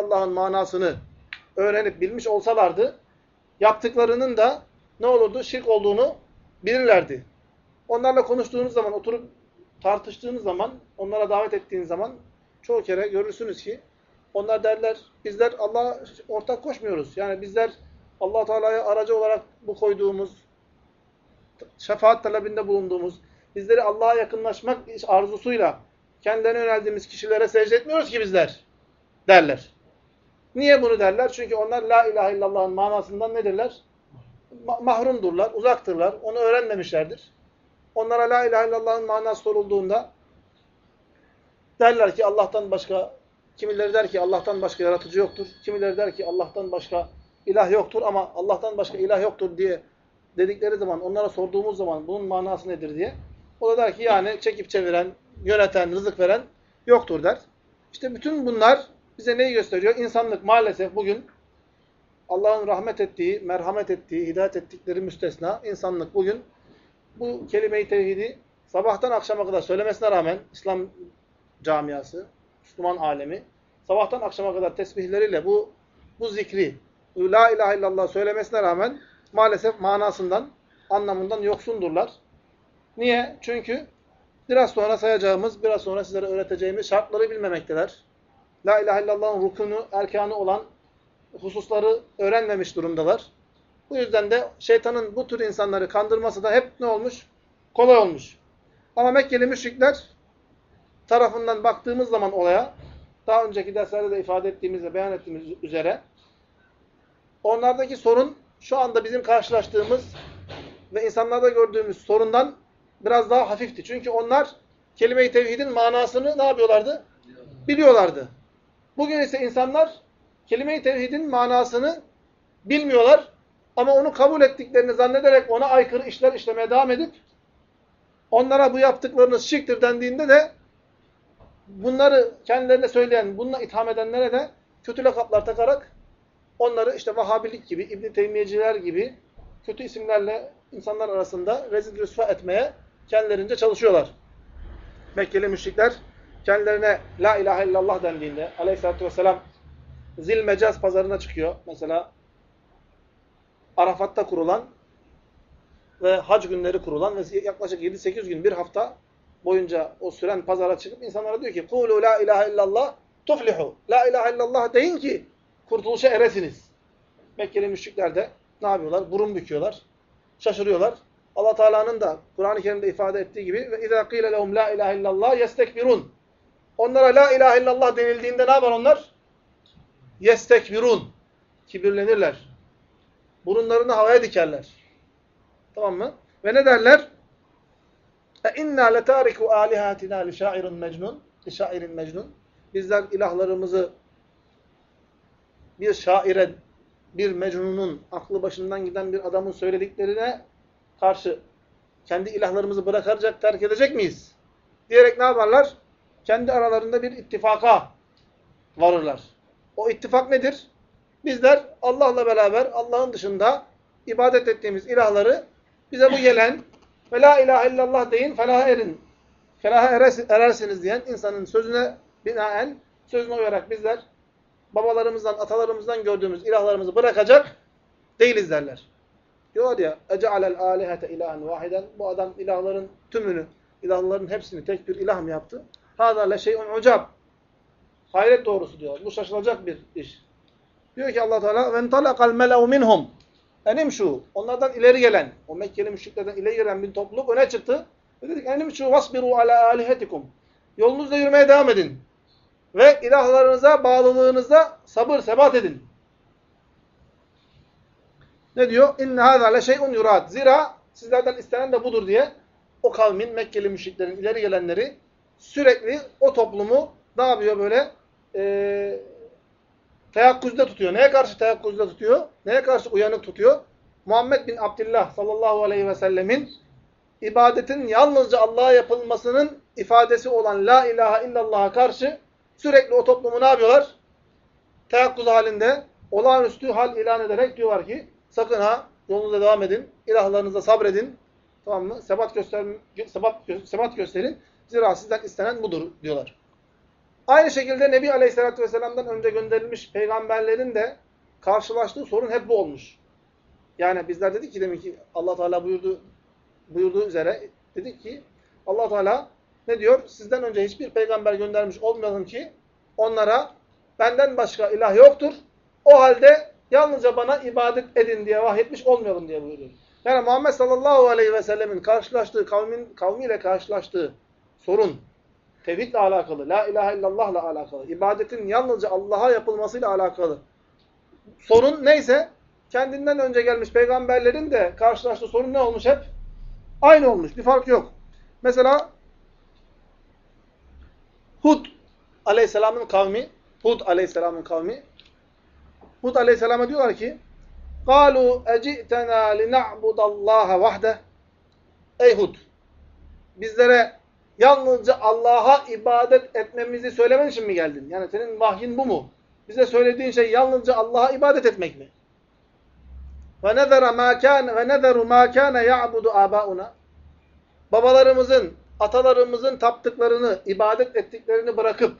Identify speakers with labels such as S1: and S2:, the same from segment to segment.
S1: illallah'ın manasını öğrenip bilmiş olsalardı, yaptıklarının da ne olurdu? Şirk olduğunu bilirlerdi. Onlarla konuştuğunuz zaman, oturup tartıştığınız zaman, onlara davet ettiğiniz zaman çoğu kere görürsünüz ki onlar derler, bizler Allah'a ortak koşmuyoruz. Yani bizler allah Teala'ya aracı olarak bu koyduğumuz, şefaat talebinde bulunduğumuz, bizleri Allah'a yakınlaşmak arzusuyla kendilerine yöneldiğimiz kişilere secde etmiyoruz ki bizler derler. Niye bunu derler? Çünkü onlar la ilahe illallah'ın manasından nedirler? Ma mahrumdurlar, uzaktırlar. Onu öğrenmemişlerdir. Onlara la ilahe illallah'ın manası sorulduğunda derler ki Allah'tan başka, kimileri der ki Allah'tan başka yaratıcı yoktur. Kimileri der ki Allah'tan başka ilah yoktur ama Allah'tan başka ilah yoktur diye dedikleri zaman, onlara sorduğumuz zaman bunun manası nedir diye. O da der ki yani çekip çeviren, yöneten, rızık veren yoktur der. İşte bütün bunlar bize neyi gösteriyor? İnsanlık maalesef bugün Allah'ın rahmet ettiği, merhamet ettiği, hidayet ettikleri müstesna insanlık bugün bu kelime-i tevhidi sabahtan akşama kadar söylemesine rağmen İslam camiası, Müslüman alemi sabahtan akşama kadar tesbihleriyle bu bu zikri, la ilahe illallah söylemesine rağmen maalesef manasından, anlamından yoksundurlar. Niye? Çünkü biraz sonra sayacağımız, biraz sonra sizlere öğreteceğimiz şartları bilmemekteler. La ilahe illallah'ın rukunu, erkanı olan hususları öğrenmemiş durumdalar. Bu yüzden de şeytanın bu tür insanları kandırması da hep ne olmuş? Kolay olmuş. Ama Mekkeli müşrikler tarafından baktığımız zaman olaya, daha önceki derslerde de ifade ettiğimiz ve beyan ettiğimiz üzere, onlardaki sorun şu anda bizim karşılaştığımız ve insanlarda gördüğümüz sorundan biraz daha hafifti. Çünkü onlar kelime-i tevhidin manasını ne yapıyorlardı? Biliyorlardı. Bugün ise insanlar kelime-i tevhidin manasını bilmiyorlar ama onu kabul ettiklerini zannederek ona aykırı işler işlemeye devam edip onlara bu yaptıklarınız şirktir dendiğinde de bunları kendilerine söyleyen, bununla itham edenlere de kötü lakaplar takarak onları işte Vahabilik gibi, İbn Teymiyeciler gibi kötü isimlerle insanlar arasında rezil rüsva etmeye kendilerince çalışıyorlar. Mekkeli müşrikler kendilerine la ilahe illallah dendiğinde aleyhissalatü vesselam zil mecaz pazarına çıkıyor. Mesela Arafat'ta kurulan ve hac günleri kurulan ve yaklaşık 7-8 gün bir hafta boyunca o süren pazara çıkıp insanlara diyor ki Kulu la ilahe illallah tuflihu. La ilahe illallah deyin ki kurtuluşa eresiniz. Mekkeli müşrikler de ne yapıyorlar? Burun büküyorlar. Şaşırıyorlar. Allah Teala'nın da Kur'an-ı Kerim'de ifade ettiği gibi ve izâ qîle lehum la ilahe illallah yestekbirun. Onlara la ilahe illallah denildiğinde ne yapar onlar? Yestekbirun. Kibirlenirler. Burunlarını havaya dikerler. Tamam mı? Ve ne derler? E inna letariku alihatina li şairin mecnun. Li şairin mecnun. Bizler ilahlarımızı bir şaire, bir mecnunun, aklı başından giden bir adamın söylediklerine karşı kendi ilahlarımızı bırakacak, terk edecek miyiz? Diyerek ne yaparlar? Kendi aralarında bir ittifaka varırlar. O ittifak nedir? Bizler Allah'la beraber Allah'ın dışında ibadet ettiğimiz ilahları bize bu gelen ve la ilahe illallah deyin felaha erin. Felaha erersiniz diyen insanın sözüne binaen, sözüne uyarak bizler babalarımızdan, atalarımızdan gördüğümüz ilahlarımızı bırakacak değiliz derler. Diyor ya ece'alel alihete ilahen vahiden bu adam ilahların tümünü, ilahların hepsini tek bir ilah mı yaptı? Hâzâ le şey'un ucab. Hayret doğrusu diyor. Bu şaşılacak bir iş. Diyor ki Allah Teala "Ven talaqal mela'u minhum." Enim şu. Onlardan ileri gelen, o Mekkeli müşriklerden ileri gelen bir topluluk öne çıktı. Ve dedik enim şu vasbiru ala alihetikum. Yolunuzda yürümeye devam edin. Ve ilahlarınıza bağlılığınızda sabır, sebat edin. Ne diyor? İnne hâzâ le şey'un yurad. Zira sizlerden istenen de budur diye o kavmin, Mekkeli müşriklerin ileri gelenleri sürekli o toplumu ne yapıyor böyle? Eee teyakkuzda tutuyor. Neye karşı teyakkuzda tutuyor? Neye karşı uyanık tutuyor? Muhammed bin Abdullah sallallahu aleyhi ve sellemin ibadetin yalnızca Allah'a yapılmasının ifadesi olan la ilahe illallah'a karşı sürekli o toplumu ne yapıyorlar? Teyakkuz halinde olağanüstü hal ilan ederek diyorlar ki sakın ha yolunuza devam edin. ilahlarınıza sabredin. Tamam mı? Sebat, göster sebat, sebat gösterin. Zira sizden istenen budur diyorlar. Aynı şekilde Nebi Aleyhisselatü Vesselam'dan önce gönderilmiş peygamberlerin de karşılaştığı sorun hep bu olmuş. Yani bizler dedik ki demek ki Allah Teala buyurdu buyurduğu üzere dedik ki Allah Teala ne diyor? Sizden önce hiçbir peygamber göndermiş olmayalım ki onlara benden başka ilah yoktur. O halde yalnızca bana ibadet edin diye vahyetmiş olmayalım diye buyuruyor. Yani Muhammed sallallahu aleyhi ve sellemin karşılaştığı, kavmin, kavmiyle karşılaştığı sorun, tevhidle alakalı, la ilahe illallahla alakalı, ibadetin yalnızca Allah'a yapılmasıyla alakalı sorun neyse, kendinden önce gelmiş peygamberlerin de karşılaştığı sorun ne olmuş hep? Aynı olmuş, bir fark yok. Mesela Hud aleyhisselamın kavmi, Hud aleyhisselamın kavmi, Hud aleyhisselama diyorlar ki, قَالُوا اَجِئْتَنَا لِنَعْبُدَ اللّٰهَ وَحْدَهِ Ey Hud! Bizlere yalnızca Allah'a ibadet etmemizi söylemen için mi geldin? Yani senin vahyin bu mu? Bize söylediğin şey yalnızca Allah'a ibadet etmek mi? Ve nezara ma kana ve nezaru ma kana ya'budu abauna. Babalarımızın, atalarımızın taptıklarını, ibadet ettiklerini bırakıp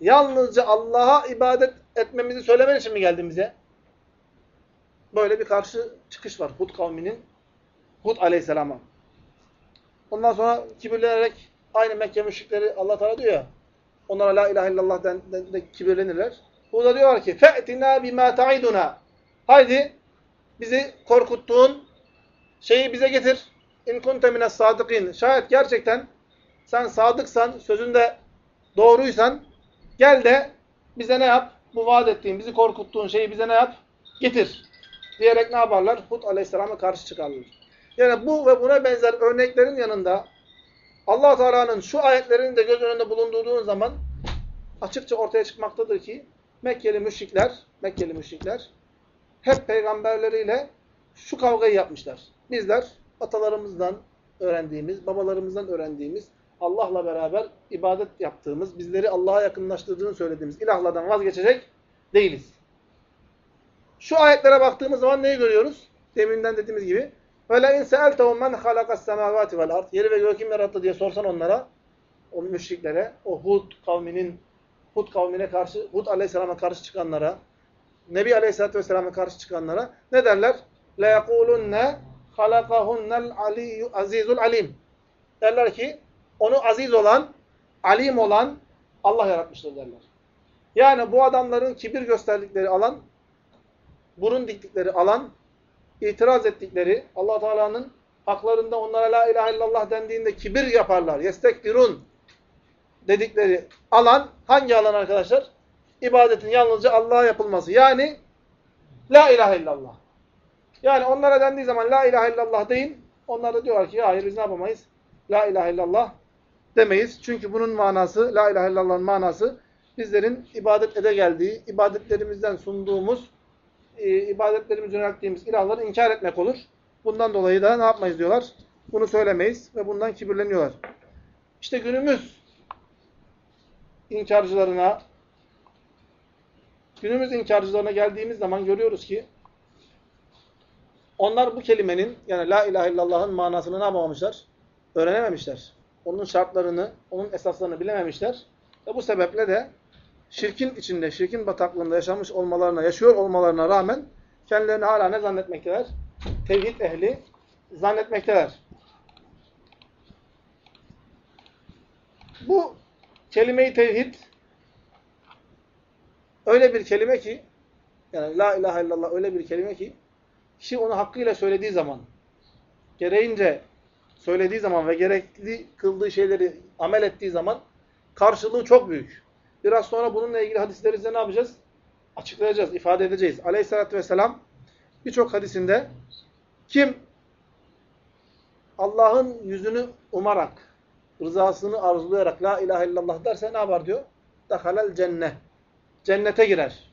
S1: yalnızca Allah'a ibadet etmemizi söylemen için mi geldin bize? Böyle bir karşı çıkış var Hud kavminin Hud aleyhisselama. Ondan sonra kibirlenerek Aynı Mekke müşrikleri Allah Teala diyor ya. Onlara la ilahe illallah den, den, de kibirlenirler. Burada diyorlar ki fe'tina bima ta'iduna. Haydi bizi korkuttuğun şeyi bize getir. İn kunte mines sadıkin. Şayet gerçekten sen sadıksan, sözünde doğruysan gel de bize ne yap? Bu vaat ettiğin, bizi korkuttuğun şeyi bize ne yap? Getir. Diyerek ne yaparlar? Hud aleyhisselama karşı çıkarlar. Yani bu ve buna benzer örneklerin yanında allah Teala'nın şu ayetlerini de göz önünde bulundurduğun zaman açıkça ortaya çıkmaktadır ki Mekkeli müşrikler, Mekkeli müşrikler hep peygamberleriyle şu kavgayı yapmışlar. Bizler atalarımızdan öğrendiğimiz, babalarımızdan öğrendiğimiz, Allah'la beraber ibadet yaptığımız, bizleri Allah'a yakınlaştırdığını söylediğimiz ilahlardan vazgeçecek değiliz. Şu ayetlere baktığımız zaman neyi görüyoruz? Deminden dediğimiz gibi وَلَاِنْ سَأَلْتَهُمْ مَنْ خَلَقَ السَّمَاوَاتِ وَالْاَرْضِ Yeri ve göğü kim yarattı diye sorsan onlara, o müşriklere, o Hud kavminin, Hud kavmine karşı, Hud aleyhisselama karşı çıkanlara, Nebi aleyhisselatü vesselam'a karşı çıkanlara ne derler? لَيَقُولُنَّ خَلَقَهُنَّ الْعَلِيُّ azizul alim. Derler ki, onu aziz olan, alim olan Allah yaratmıştır derler. Yani bu adamların kibir gösterdikleri alan, burun diktikleri alan, itiraz ettikleri, allah Teala'nın haklarında onlara la ilahe illallah dendiğinde kibir yaparlar. Yestekbirun dedikleri alan hangi alan arkadaşlar? İbadetin yalnızca Allah'a yapılması. Yani la ilahe illallah. Yani onlara dendiği zaman la ilahe illallah deyin. Onlar da diyorlar ki hayır biz ne yapamayız? La ilahe illallah demeyiz. Çünkü bunun manası, la ilahe illallah'ın manası bizlerin ibadet ede geldiği, ibadetlerimizden sunduğumuz, e, ibadetlerimizi yönelttiğimiz ilahları inkar etmek olur. Bundan dolayı da ne yapmayız diyorlar? Bunu söylemeyiz ve bundan kibirleniyorlar. İşte günümüz inkarcılarına, günümüz inkarcılarına geldiğimiz zaman görüyoruz ki onlar bu kelimenin yani la ilahe illallah'ın manasını ne yapamamışlar? Öğrenememişler. Onun şartlarını, onun esaslarını bilememişler. Ve bu sebeple de şirkin içinde, şirkin bataklığında yaşamış olmalarına, yaşıyor olmalarına rağmen kendilerini hala ne zannetmekteler? Tevhid ehli zannetmekteler. Bu kelime-i tevhid öyle bir kelime ki yani la ilahe illallah öyle bir kelime ki kişi onu hakkıyla söylediği zaman gereğince söylediği zaman ve gerekli kıldığı şeyleri amel ettiği zaman karşılığı çok büyük. Biraz sonra bununla ilgili hadisleri size ne yapacağız? Açıklayacağız, ifade edeceğiz. Aleyhissalatü vesselam birçok hadisinde kim Allah'ın yüzünü umarak, rızasını arzulayarak la ilahe illallah derse ne yapar diyor? Dahalel cennet. Cennete girer.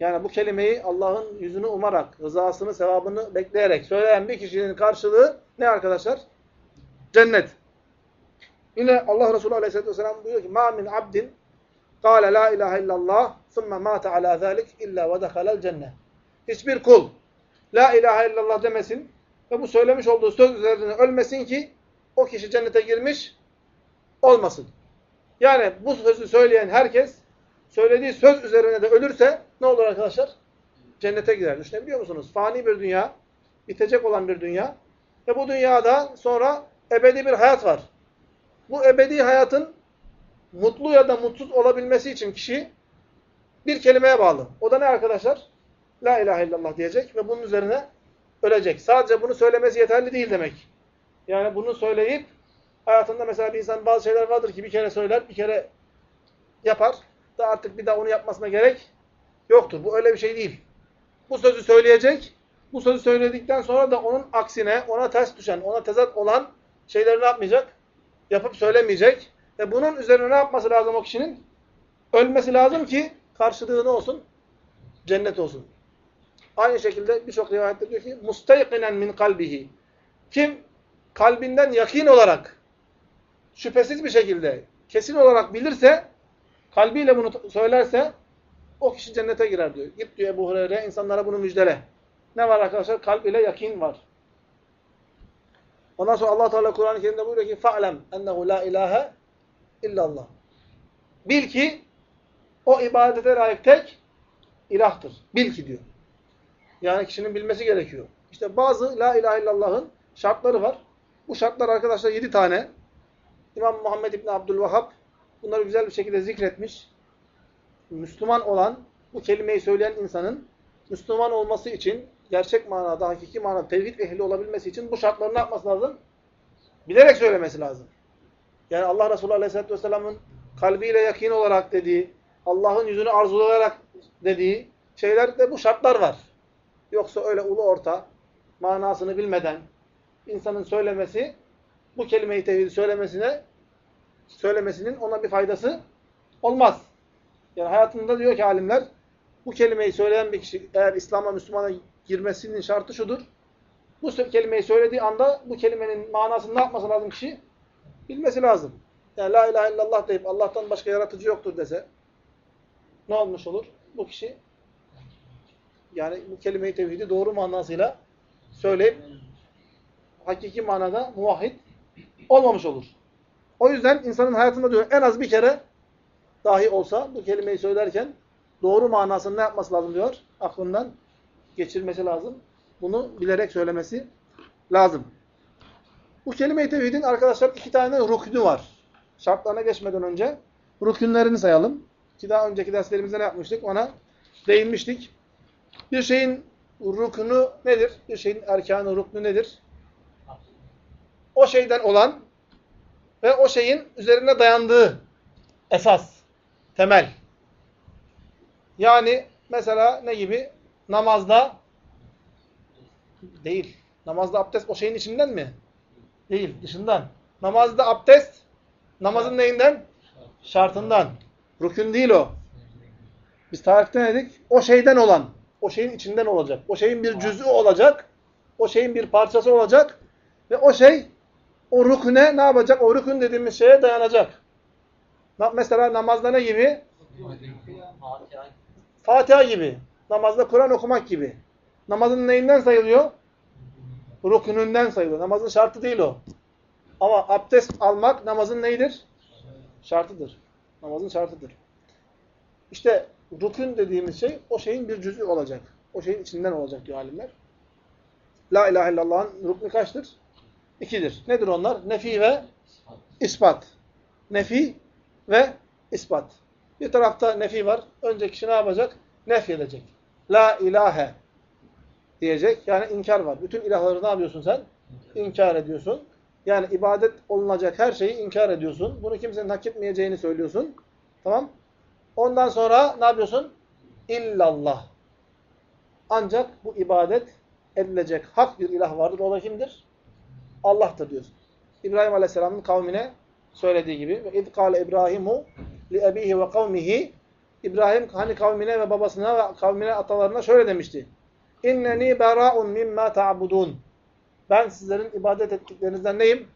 S1: Yani bu kelimeyi Allah'ın yüzünü umarak, rızasını, sevabını bekleyerek söyleyen bir kişinin karşılığı ne arkadaşlar? Cennet. Yine Allah Resulü Aleyhisselatü Vesselam buyuruyor ki مَا مِنْ عَبْدٍ قَالَ لَا اِلَٰهَ اِلَّا اللّٰهِ ثُمَّ مَاتَ عَلَى ذَٰلِكِ اِلَّا وَدَخَلَ الْجَنَّةِ Hiçbir kul La ilahe illallah demesin ve bu söylemiş olduğu söz üzerine ölmesin ki o kişi cennete girmiş olmasın. Yani bu sözü söyleyen herkes söylediği söz üzerine de ölürse ne olur arkadaşlar? Cennete girer. Düşünebiliyor musunuz? Fani bir dünya, bitecek olan bir dünya ve bu dünyada sonra ebedi bir hayat var. Bu ebedi hayatın mutlu ya da mutsuz olabilmesi için kişi bir kelimeye bağlı. O da ne arkadaşlar? La ilahe illallah diyecek ve bunun üzerine ölecek. Sadece bunu söylemesi yeterli değil demek. Yani bunu söyleyip hayatında mesela bir insan bazı şeyler vardır ki bir kere söyler, bir kere yapar da artık bir daha onu yapmasına gerek yoktur. Bu öyle bir şey değil. Bu sözü söyleyecek. Bu sözü söyledikten sonra da onun aksine, ona ters düşen, ona tezat olan şeyleri ne yapmayacak? Yapıp söylemeyecek. Ve bunun üzerine ne yapması lazım o kişinin? Ölmesi lazım ki karşılığı ne olsun? Cennet olsun. Aynı şekilde birçok rivayette diyor ki mustayqinen min kalbihi. Kim kalbinden yakin olarak şüphesiz bir şekilde kesin olarak bilirse kalbiyle bunu söylerse o kişi cennete girer diyor. Git diyor Ebu Hureyre insanlara bunu müjdele. Ne var arkadaşlar? Kalb ile yakin var. Ondan sonra Allah Teala Kur'an-ı Kerim'de buyuruyor ki fa'lem ennehu la ilahe illallah. Bil ki o ibadete layık tek ilahtır. Bil ki diyor. Yani kişinin bilmesi gerekiyor. İşte bazı la ilahe illallah'ın şartları var. Bu şartlar arkadaşlar yedi tane. İmam Muhammed İbni Abdülvahhab bunları güzel bir şekilde zikretmiş. Müslüman olan, bu kelimeyi söyleyen insanın Müslüman olması için, gerçek manada, hakiki manada tevhid ehli olabilmesi için bu şartları ne yapması lazım? Bilerek söylemesi lazım. Yani Allah Resulü Aleyhisselatü Vesselam'ın kalbiyle yakin olarak dediği, Allah'ın yüzünü arzulayarak dediği şeylerde bu şartlar var. Yoksa öyle ulu orta, manasını bilmeden insanın söylemesi, bu kelimeyi tevhidi söylemesine söylemesinin ona bir faydası olmaz. Yani hayatında diyor ki alimler, bu kelimeyi söyleyen bir kişi eğer İslam'a, Müslümana girmesinin şartı şudur. Bu kelimeyi söylediği anda bu kelimenin manasını ne yapması lazım kişi? Bilmesi lazım. Yani la ilahe illallah deyip Allah'tan başka yaratıcı yoktur dese ne olmuş olur? Bu kişi yani bu kelime-i tevhidi doğru manasıyla söyleyip hakiki manada muvahhid olmamış olur. O yüzden insanın hayatında diyor en az bir kere dahi olsa bu kelimeyi söylerken doğru manasını ne yapması lazım diyor? Aklından geçirmesi lazım. Bunu bilerek söylemesi lazım. Bu kelime-i tevhidin arkadaşlar iki tane rüknü var. Şartlarına geçmeden önce rükünlerini sayalım. Ki daha önceki derslerimizde ne yapmıştık? Ona değinmiştik. Bir şeyin rüknü nedir? Bir şeyin erkanı, rüknü nedir? O şeyden olan ve o şeyin üzerine dayandığı esas, temel. Yani mesela ne gibi? Namazda değil. Namazda abdest o şeyin içinden mi? Değil, dışından. Namazda abdest namazın neyinden? Şartından. Rükün değil o. Biz tarifte ne dedik? O şeyden olan. O şeyin içinden olacak. O şeyin bir cüz'ü olacak. O şeyin bir parçası olacak. Ve o şey o rüküne ne yapacak? O rükün dediğimiz şeye dayanacak. Mesela namazda ne gibi? Fatiha gibi. Namazda Kur'an okumak gibi. Namazın neyinden sayılıyor? Rükününden sayılıyor. Namazın şartı değil o. Ama abdest almak namazın neyidir? Şartıdır. Namazın şartıdır. İşte rükün dediğimiz şey o şeyin bir cüzü olacak. O şeyin içinden olacak diyor alimler. La ilahe illallah'ın rüknü kaçtır? İkidir. Nedir onlar? Nefi ve ispat. Nefi ve ispat. Bir tarafta nefi var. Önce kişi ne yapacak? Nef edecek. La ilahe diyecek. Yani inkar var. Bütün ilahları ne yapıyorsun sen? İnkar ediyorsun. Yani ibadet olunacak her şeyi inkar ediyorsun. Bunu kimsenin hak etmeyeceğini söylüyorsun. Tamam. Ondan sonra ne yapıyorsun? İllallah. Ancak bu ibadet edilecek hak bir ilah vardır. O da kimdir? Allah'tır diyorsun. İbrahim Aleyhisselam'ın kavmine söylediği gibi. İzkâle İbrahimu li ebihi ve kavmihi İbrahim hani kavmine ve babasına ve kavmine atalarına şöyle demişti. İnneni bera'un mimma ta'budun. Ben sizlerin ibadet ettiklerinizden neyim?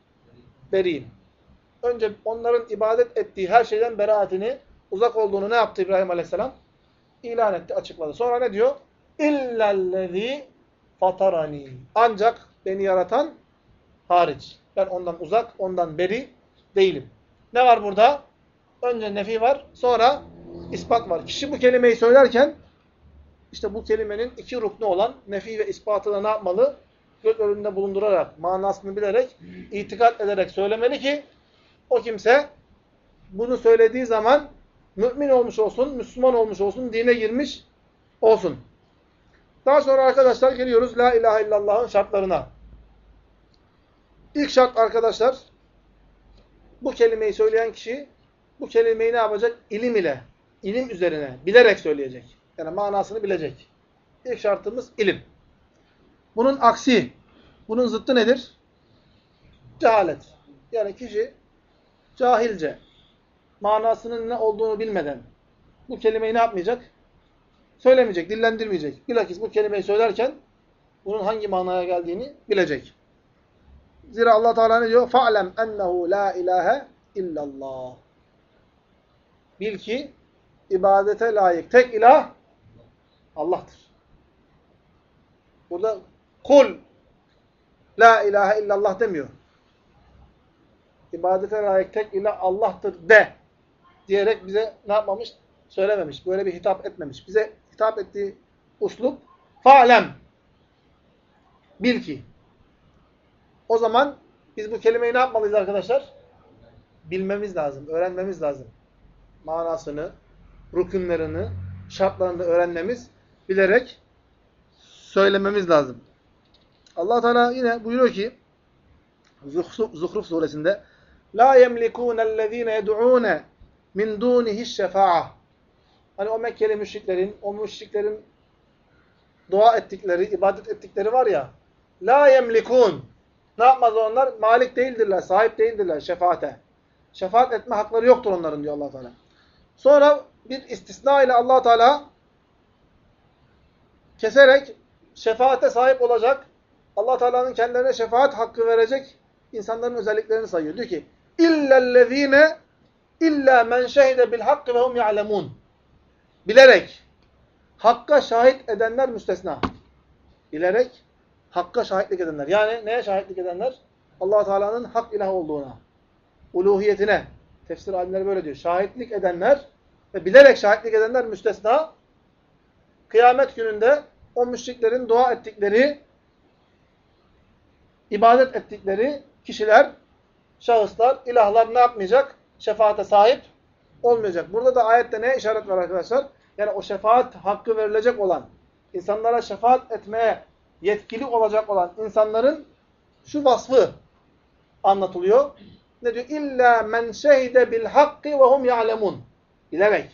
S1: Beriyim. Önce onların ibadet ettiği her şeyden beraatini, uzak olduğunu ne yaptı İbrahim Aleyhisselam? İlan etti, açıkladı. Sonra ne diyor? İllellezî fatarani. Ancak beni yaratan hariç. Ben ondan uzak, ondan beri değilim. Ne var burada? Önce nefi var, sonra ispat var. Kişi bu kelimeyi söylerken işte bu kelimenin iki ruknu olan nefi ve ispatını ne yapmalı? Göz önünde bulundurarak, manasını bilerek, itikat ederek söylemeli ki o kimse bunu söylediği zaman mümin olmuş olsun, Müslüman olmuş olsun, dine girmiş olsun. Daha sonra arkadaşlar geliyoruz La ilahe illallah'ın şartlarına. İlk şart arkadaşlar bu kelimeyi söyleyen kişi bu kelimeyi ne yapacak? İlim ile, ilim üzerine, bilerek söyleyecek. Yani manasını bilecek. İlk şartımız ilim. Bunun aksi, bunun zıttı nedir? Cehalet. Yani kişi cahilce, manasının ne olduğunu bilmeden bu kelimeyi ne yapmayacak? Söylemeyecek, dillendirmeyecek. Bilakis bu kelimeyi söylerken bunun hangi manaya geldiğini bilecek. Zira Allah Teala ne diyor? Fa'lem ennehu la ilahe illallah. Bil ki ibadete layık tek ilah Allah'tır. Burada kul la ilahe illallah demiyor. İbadete layık tek ilah Allah'tır de diyerek bize ne yapmamış? Söylememiş. Böyle bir hitap etmemiş. Bize hitap ettiği uslup fa'lem bil ki. O zaman biz bu kelimeyi ne yapmalıyız arkadaşlar? Bilmemiz lazım, öğrenmemiz lazım. Manasını, rükünlerini, şartlarını öğrenmemiz, bilerek söylememiz lazım. Allah Teala yine buyuruyor ki Zuhruf suresinde La yemlikunellezine yed'une min dunihi şefa'a Hani o Mekkeli müşriklerin, o müşriklerin dua ettikleri, ibadet ettikleri var ya La yemlikun Ne yapmaz onlar? Malik değildirler, sahip değildirler şefaate. Şefaat etme hakları yoktur onların diyor allah Teala. Sonra bir istisna ile allah Teala keserek şefaate sahip olacak, allah Teala'nın kendilerine şefaat hakkı verecek insanların özelliklerini sayıyor. Diyor ki, illellezine illa men şehide bil hakkı ve hum ya'lemun. Bilerek, hakka şahit edenler müstesna. Bilerek, hakka şahitlik edenler. Yani neye şahitlik edenler? allah Teala'nın hak ilah olduğuna, uluhiyetine. Tefsir alimleri böyle diyor. Şahitlik edenler ve bilerek şahitlik edenler müstesna. Kıyamet gününde o müşriklerin dua ettikleri, ibadet ettikleri kişiler, şahıslar, ilahlar ne yapmayacak? Şefaate sahip olmayacak. Burada da ayette ne işaret var arkadaşlar? Yani o şefaat hakkı verilecek olan, insanlara şefaat etmeye yetkili olacak olan insanların şu vasfı anlatılıyor. Ne diyor? İlla men şehide bil hakkı ve hum ya'lemun. Bilerek.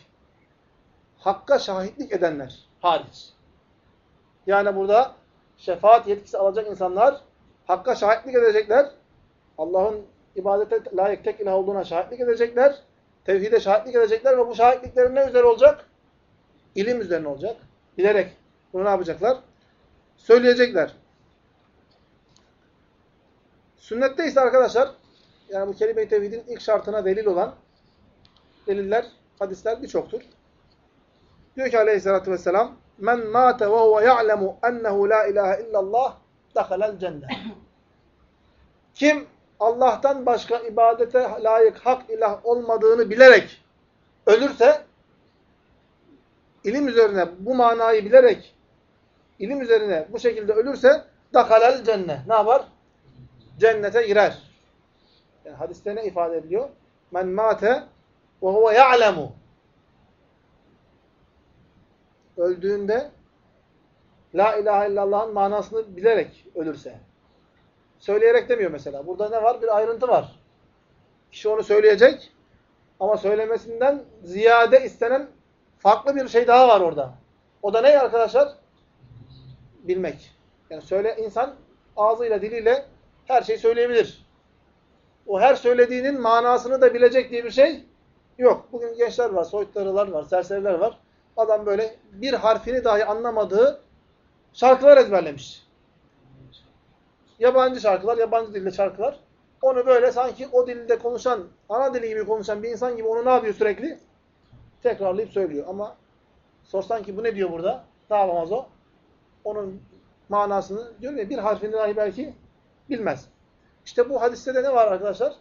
S1: Hakka şahitlik edenler hariç. Yani burada şefaat yetkisi alacak insanlar hakka şahitlik edecekler. Allah'ın ibadete layık tek ilah olduğuna şahitlik edecekler. Tevhide şahitlik edecekler ve bu şahitliklerin ne üzere olacak? İlim üzerine olacak. Bilerek bunu ne yapacaklar? Söyleyecekler. Sünnette ise arkadaşlar yani bu kelime-i tevhidin ilk şartına delil olan deliller, hadisler birçoktur. Diyor ki aleyhissalatü vesselam Men mâte ve huve ya'lemu ennehu la ilahe illallah dehalel cennet. Kim Allah'tan başka ibadete layık hak ilah olmadığını bilerek ölürse ilim üzerine bu manayı bilerek ilim üzerine bu şekilde ölürse dahalel cennet. Ne yapar? Cennete girer. Yani hadiste ne ifade ediliyor? Men mate ve huve ya'lemu. Öldüğünde La ilahe illallah'ın manasını bilerek ölürse. Söyleyerek demiyor mesela. Burada ne var? Bir ayrıntı var. Kişi onu söyleyecek ama söylemesinden ziyade istenen farklı bir şey daha var orada. O da ne arkadaşlar? Bilmek. Yani söyle insan ağzıyla, diliyle her şeyi söyleyebilir. O her söylediğinin manasını da bilecek diye bir şey yok. Bugün gençler var, soytarılar var, serseriler var. Adam böyle bir harfini dahi anlamadığı şarkılar ezberlemiş. Yabancı şarkılar, yabancı dilde şarkılar. Onu böyle sanki o dilde konuşan, ana dili gibi konuşan bir insan gibi onu ne yapıyor sürekli? Tekrarlayıp söylüyor. Ama sorsan ki bu ne diyor burada? Ne yapamaz o? Onun manasını diyor ya bir harfini dahi belki bilmez. İşte bu hadiste de ne var arkadaşlar?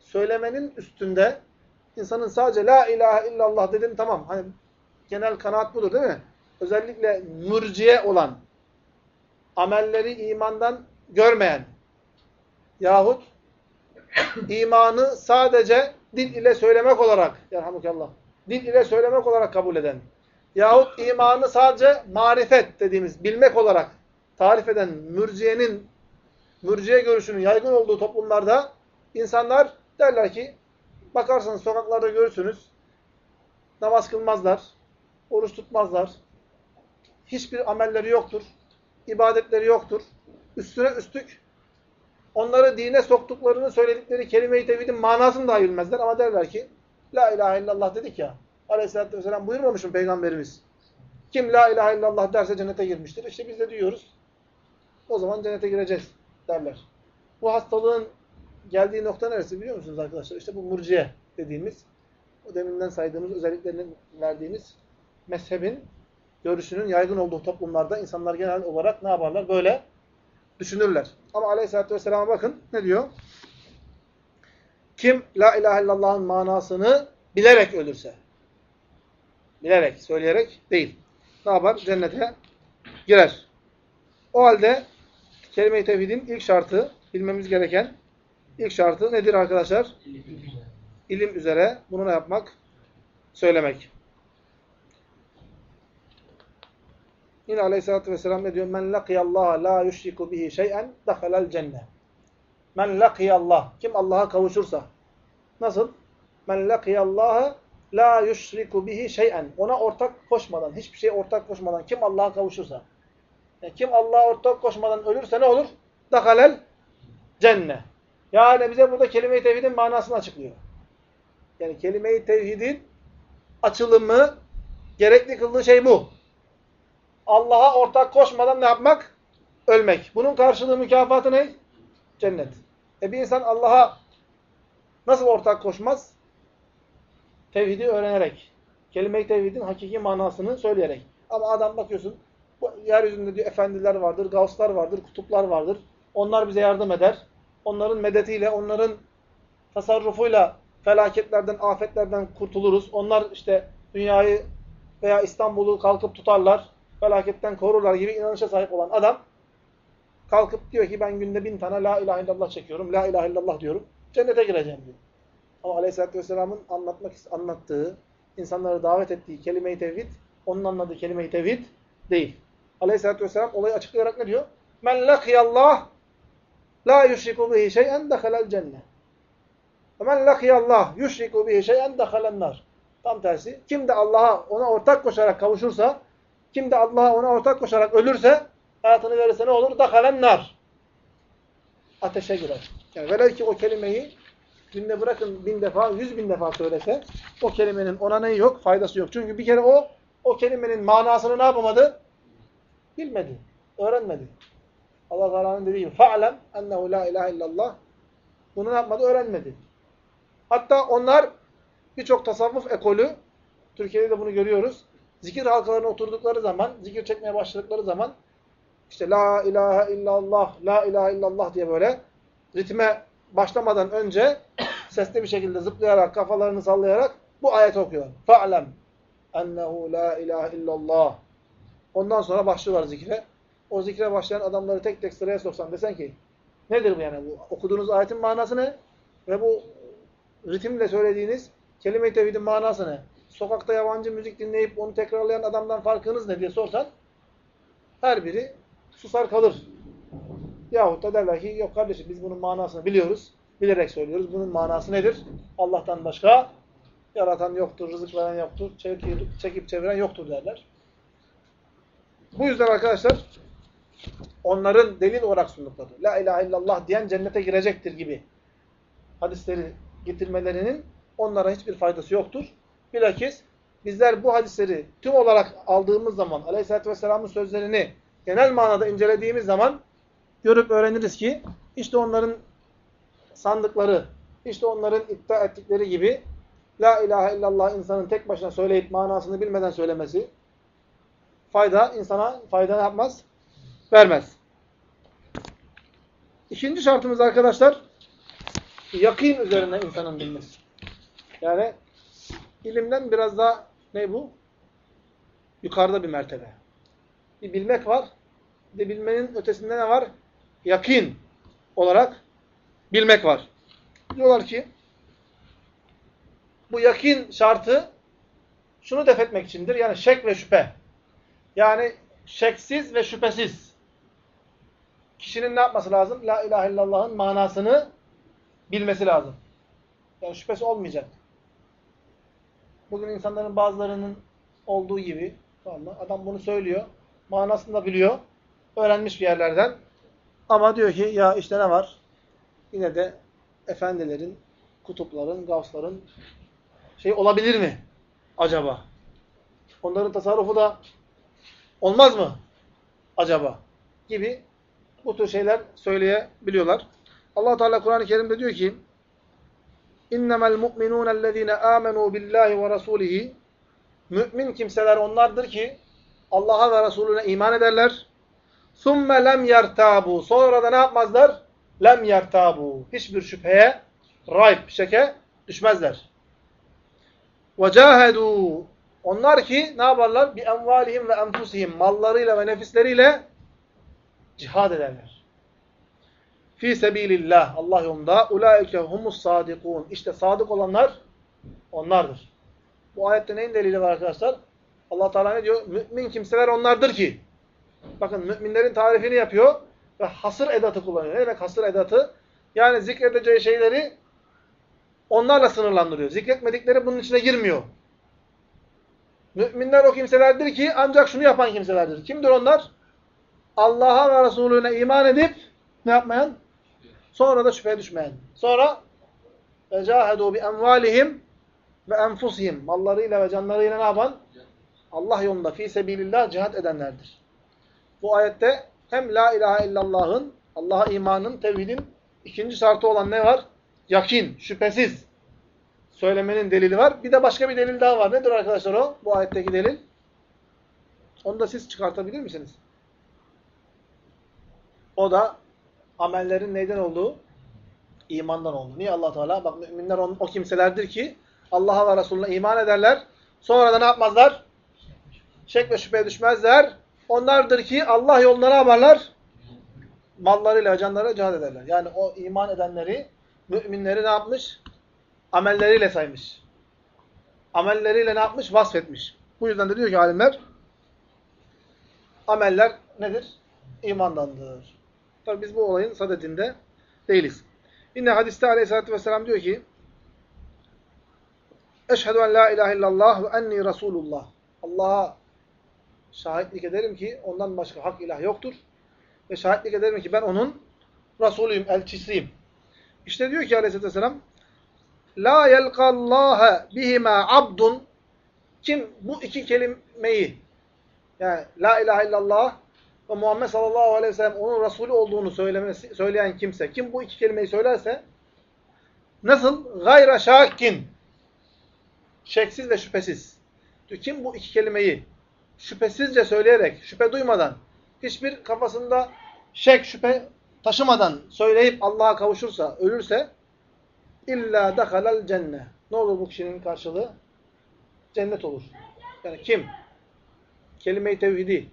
S1: Söylemenin üstünde insanın sadece la ilahe illallah dedin tamam. Hani genel kanaat budur değil mi? Özellikle mürciye olan, amelleri imandan görmeyen yahut imanı sadece dil ile söylemek olarak, yerhamukallah, dil ile söylemek olarak kabul eden yahut imanı sadece marifet dediğimiz, bilmek olarak tarif eden mürciyenin, mürciye görüşünün yaygın olduğu toplumlarda insanlar derler ki, bakarsanız sokaklarda görürsünüz, namaz kılmazlar, oruç tutmazlar, hiçbir amelleri yoktur, ibadetleri yoktur, üstüne üstlük onları dine soktuklarını söyledikleri kelime-i tevhidin manasını da bilmezler ama derler ki, La ilahe illallah dedik ya, Aleyhisselatü vesselam buyurmamış mı Peygamberimiz? Kim la ilahe illallah derse cennete girmiştir. İşte biz de diyoruz. O zaman cennete gireceğiz derler. Bu hastalığın geldiği nokta neresi biliyor musunuz arkadaşlar? İşte bu murciye dediğimiz, o deminden saydığımız özelliklerini verdiğimiz mezhebin görüşünün yaygın olduğu toplumlarda insanlar genel olarak ne yaparlar? Böyle düşünürler. Ama Aleyhisselatü vesselam'a bakın ne diyor? Kim la ilahe illallah'ın manasını bilerek ölürse, bilerek, söyleyerek değil. Ne yapar? Cennete girer. O halde kelime-i tevhidin ilk şartı, bilmemiz gereken ilk şartı nedir arkadaşlar? İlim üzere bunu ne yapmak? Söylemek. Yine aleyhissalatü vesselam ne diyor? Men lakiyallaha la yuşriku bihi şey'en dakhalal cennet. Men lakiyallah. Kim Allah'a kavuşursa. Nasıl? Men lakiyallaha la yuşriku bihi şey'en. Ona ortak koşmadan, hiçbir şey ortak koşmadan kim Allah'a kavuşursa. Yani kim Allah'a ortak koşmadan ölürse ne olur? Dahalel cennet. Yani bize burada kelime-i tevhidin manasını açıklıyor. Yani kelime-i tevhidin açılımı, gerekli kıldığı şey bu. Allah'a ortak koşmadan ne yapmak? Ölmek. Bunun karşılığı mükafatı ne? Cennet. E bir insan Allah'a nasıl ortak koşmaz? Tevhidi öğrenerek. Kelime-i tevhidin hakiki manasını söyleyerek. Ama adam bakıyorsun, bu yeryüzünde diyor efendiler vardır, gavslar vardır, kutuplar vardır. Onlar bize yardım eder. Onların medetiyle, onların tasarrufuyla felaketlerden, afetlerden kurtuluruz. Onlar işte dünyayı veya İstanbul'u kalkıp tutarlar, felaketten korurlar gibi inanışa sahip olan adam kalkıp diyor ki ben günde bin tane la ilahe illallah çekiyorum, la ilahe illallah diyorum, cennete gireceğim diyor. Ama Aleyhisselatü Vesselam'ın anlatmak anlattığı, insanları davet ettiği kelime-i tevhid, onun anladığı kelime-i tevhid değil. Aleyhisselatü Vesselam olayı açıklayarak ne diyor? Men lakiyallah la yushriku bihi şey'en dehalel cennet. Men lakiyallah yushriku bihi şey'en dehalel nar. Tam tersi. Kim de Allah'a ona ortak koşarak kavuşursa, kim de Allah'a ona ortak koşarak ölürse, hayatını verirse ne olur? Dehalen nar. Ateşe girer. Yani velev ki o kelimeyi günde bırakın bin defa, yüz bin defa söylese, o kelimenin ona neyi yok? Faydası yok. Çünkü bir kere o, o kelimenin manasını ne yapamadı? Bilmedi. Öğrenmedi. Allah Teala'nın dediği gibi fa'lem ennehu la ilahe illallah bunu ne yapmadı? Öğrenmedi. Hatta onlar birçok tasavvuf ekolü Türkiye'de de bunu görüyoruz. Zikir halkalarına oturdukları zaman, zikir çekmeye başladıkları zaman işte la ilahe illallah, la ilahe illallah diye böyle ritme başlamadan önce sesli bir şekilde zıplayarak, kafalarını sallayarak bu ayet okuyor. Fa'lem ennehu la ilahe illallah. Ondan sonra başlıyorlar zikre. O zikre başlayan adamları tek tek sıraya soksan desen ki nedir bu yani? Bu okuduğunuz ayetin manası ne? Ve bu ritimle söylediğiniz kelime-i tevhidin manası ne? Sokakta yabancı müzik dinleyip onu tekrarlayan adamdan farkınız ne diye sorsan her biri susar kalır. Yahut da derler ki yok kardeşim biz bunun manasını biliyoruz. Bilerek söylüyoruz. Bunun manası nedir? Allah'tan başka yaratan yoktur, rızık veren yoktur, çekip, çekip çeviren yoktur derler. Bu yüzden arkadaşlar onların delil olarak sundukları La ilahe illallah diyen cennete girecektir gibi hadisleri getirmelerinin onlara hiçbir faydası yoktur. Bilakis bizler bu hadisleri tüm olarak aldığımız zaman Aleyhisselatü Vesselam'ın sözlerini genel manada incelediğimiz zaman görüp öğreniriz ki işte onların sandıkları, işte onların iddia ettikleri gibi La ilahe illallah insanın tek başına söyleyip manasını bilmeden söylemesi fayda insana fayda yapmaz? Vermez. İkinci şartımız arkadaşlar yakin üzerine insanın bilmesi. Yani ilimden biraz daha ne bu? Yukarıda bir mertebe. Bir bilmek var. Bir de bilmenin ötesinde ne var? Yakin olarak bilmek var. Diyorlar ki bu yakin şartı şunu def etmek içindir. Yani şek ve şüphe. Yani şeksiz ve şüphesiz. Kişinin ne yapması lazım? La ilahe illallah'ın manasını bilmesi lazım. Yani şüphesi olmayacak. Bugün insanların bazılarının olduğu gibi tamam adam bunu söylüyor. Manasını da biliyor. Öğrenmiş bir yerlerden. Ama diyor ki ya işte ne var? Yine de efendilerin, kutupların, gavsların şey olabilir mi acaba? Onların tasarrufu da olmaz mı acaba? Gibi bu tür şeyler söyleyebiliyorlar. Allah Teala Kur'an-ı Kerim'de diyor ki: "İnnemel mu'minunellezine amenu billahi ve rasulihi" Mümin kimseler onlardır ki Allah'a ve Resulüne iman ederler. "Summe lem yertabu" Sonra da ne yapmazlar? "Lem yertabu" Hiçbir şüpheye, rayb, şeke düşmezler. "Ve cahadu" Onlar ki ne yaparlar? "Bi envalihim ve enfusihim" Mallarıyla ve nefisleriyle cihad ederler. Fi sebilillah. Allah yolunda. Ulaike humus sadikun. İşte sadık olanlar onlardır. Bu ayette neyin delili var arkadaşlar? Allah Teala ne diyor? Mümin kimseler onlardır ki. Bakın müminlerin tarifini yapıyor ve hasır edatı kullanıyor. Ne demek hasır edatı? Yani zikredeceği şeyleri onlarla sınırlandırıyor. Zikretmedikleri bunun içine girmiyor. Müminler o kimselerdir ki ancak şunu yapan kimselerdir. Kimdir onlar? Allah'a ve Resulüne iman edip ne yapmayan? Sonra da şüpheye düşmeyen. Sonra وَجَاهَدُوا بِاَنْوَالِهِمْ ve enfusihim mallarıyla ve canlarıyla ne yapan? Allah yolunda fi sebilillah cihat edenlerdir. Bu ayette hem la ilahe illallah'ın Allah'a imanın, tevhidin ikinci şartı olan ne var? Yakin, şüphesiz söylemenin delili var. Bir de başka bir delil daha var. Nedir arkadaşlar o? Bu ayetteki delil. Onu da siz çıkartabilir misiniz? O da amellerin neyden olduğu? İmandan olduğu. Niye allah Teala? Bak müminler o, o kimselerdir ki Allah'a ve Resulüne iman ederler. Sonra da ne yapmazlar? Şek ve şüpheye düşmezler. Onlardır ki Allah yoluna ne yaparlar? Mallarıyla, canlarıyla cihad ederler. Yani o iman edenleri, müminleri ne yapmış? Amelleriyle saymış. Amelleriyle ne yapmış? Vasfetmiş. Bu yüzden de diyor ki alimler, ameller nedir? İmandandır. Tabi biz bu olayın sadedinde değiliz. Yine hadiste aleyhissalatü vesselam diyor ki, Eşhedü en la ilahe illallah ve enni Resulullah. Allah'a şahitlik ederim ki ondan başka hak ilah yoktur. Ve şahitlik ederim ki ben onun Resulüyüm, elçisiyim. İşte diyor ki aleyhissalatü vesselam La yelkallâhe bihima abdun Kim bu iki kelimeyi yani La ilahe illallah ve Muhammed sallallahu aleyhi ve sellem onun Resulü olduğunu söylemesi, söyleyen kimse kim bu iki kelimeyi söylerse nasıl? Gayra şakkin şeksiz ve şüphesiz. Kim bu iki kelimeyi şüphesizce söyleyerek, şüphe duymadan, hiçbir kafasında şek, şüphe taşımadan söyleyip Allah'a kavuşursa, ölürse illa dehalal cenne. Ne olur bu kişinin karşılığı? Cennet olur. Yani kim kelime-i tevhidi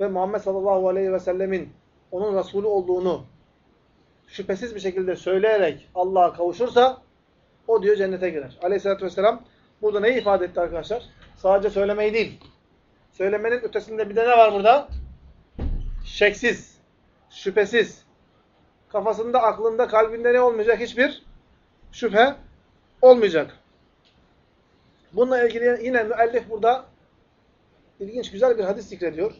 S1: ve Muhammed sallallahu aleyhi ve sellemin onun Resulü olduğunu şüphesiz bir şekilde söyleyerek Allah'a kavuşursa o diyor cennete girer. Aleyhisselatü vesselam burada neyi ifade etti arkadaşlar? Sadece söylemeyi değil. Söylemenin ötesinde bir de ne var burada? Şeksiz, şüphesiz, kafasında, aklında, kalbinde ne olmayacak? Hiçbir şüphe olmayacak. Bununla ilgili yine müellif burada ilginç, güzel bir hadis zikrediyor.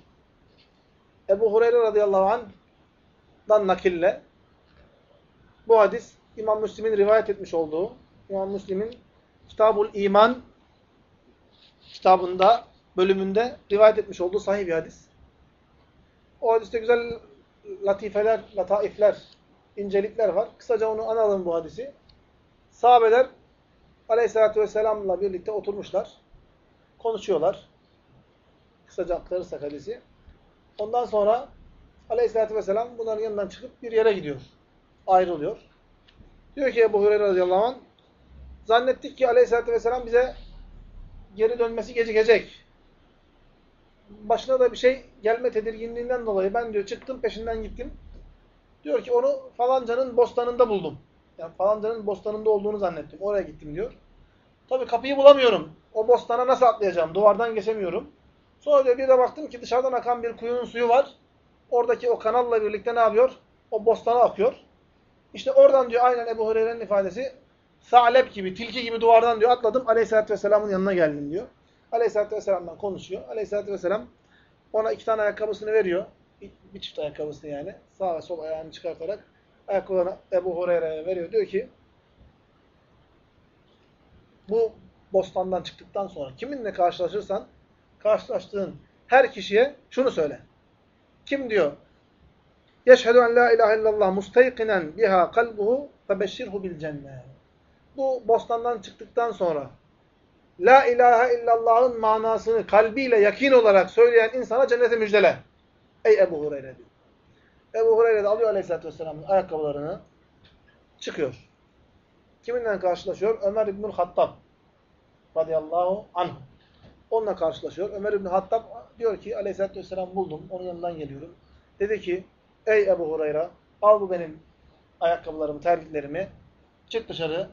S1: Ebu Hureyre radıyallahu anh'dan nakille bu hadis İmam Müslim'in rivayet etmiş olduğu İmam Müslim'in Kitabul İman kitabında, bölümünde rivayet etmiş olduğu sahih bir hadis. O hadiste güzel latifeler, lataifler, incelikler var. Kısaca onu analım bu hadisi. Sahabeler Aleyhisselatü Vesselam'la birlikte oturmuşlar. Konuşuyorlar. Kısaca aktarırsak hadisi. Ondan sonra Aleyhisselatü Vesselam bunların yanından çıkıp bir yere gidiyor. Ayrılıyor. Diyor ki Ebu Hureyre radıyallahu anh Zannettik ki aleyhissalatü vesselam bize geri dönmesi gecikecek. Başına da bir şey gelme tedirginliğinden dolayı ben diyor çıktım peşinden gittim. Diyor ki onu falancanın bostanında buldum. Yani falancanın bostanında olduğunu zannettim. Oraya gittim diyor. Tabii kapıyı bulamıyorum. O bostana nasıl atlayacağım? Duvardan geçemiyorum. Sonra diyor bir de baktım ki dışarıdan akan bir kuyunun suyu var. Oradaki o kanalla birlikte ne yapıyor? O bostana akıyor. İşte oradan diyor aynen Ebu Hureyre'nin ifadesi Sa'lep gibi, tilki gibi duvardan diyor atladım. Aleyhisselatü Vesselam'ın yanına geldim diyor. Aleyhisselatü Vesselam'dan konuşuyor. Aleyhisselatü Vesselam ona iki tane ayakkabısını veriyor. Bir çift ayakkabısını yani. Sağ ve sol ayağını çıkartarak ayakkabılarını Ebu Hureyre'ye veriyor. Diyor ki bu bostandan çıktıktan sonra kiminle karşılaşırsan karşılaştığın her kişiye şunu söyle. Kim diyor? Yeşhedü en la ilahe illallah mustayqinen biha kalbuhu febeşşirhu bil cennet. Bu bostandan çıktıktan sonra La ilahe illallah'ın manasını kalbiyle yakin olarak söyleyen insana cennete müjdele. Ey Ebu Hureyre diyor. Ebu Hureyre de alıyor aleyhissalatü vesselamın ayakkabılarını çıkıyor. Kiminle karşılaşıyor? Ömer İbnül Hattab radıyallahu anh. Onunla karşılaşıyor. Ömer İbni Hattab diyor ki aleyhissalatü vesselam buldum. Onun yanından geliyorum. Dedi ki ey Ebu Hureyre al bu benim ayakkabılarımı, terliklerimi. Çık dışarı.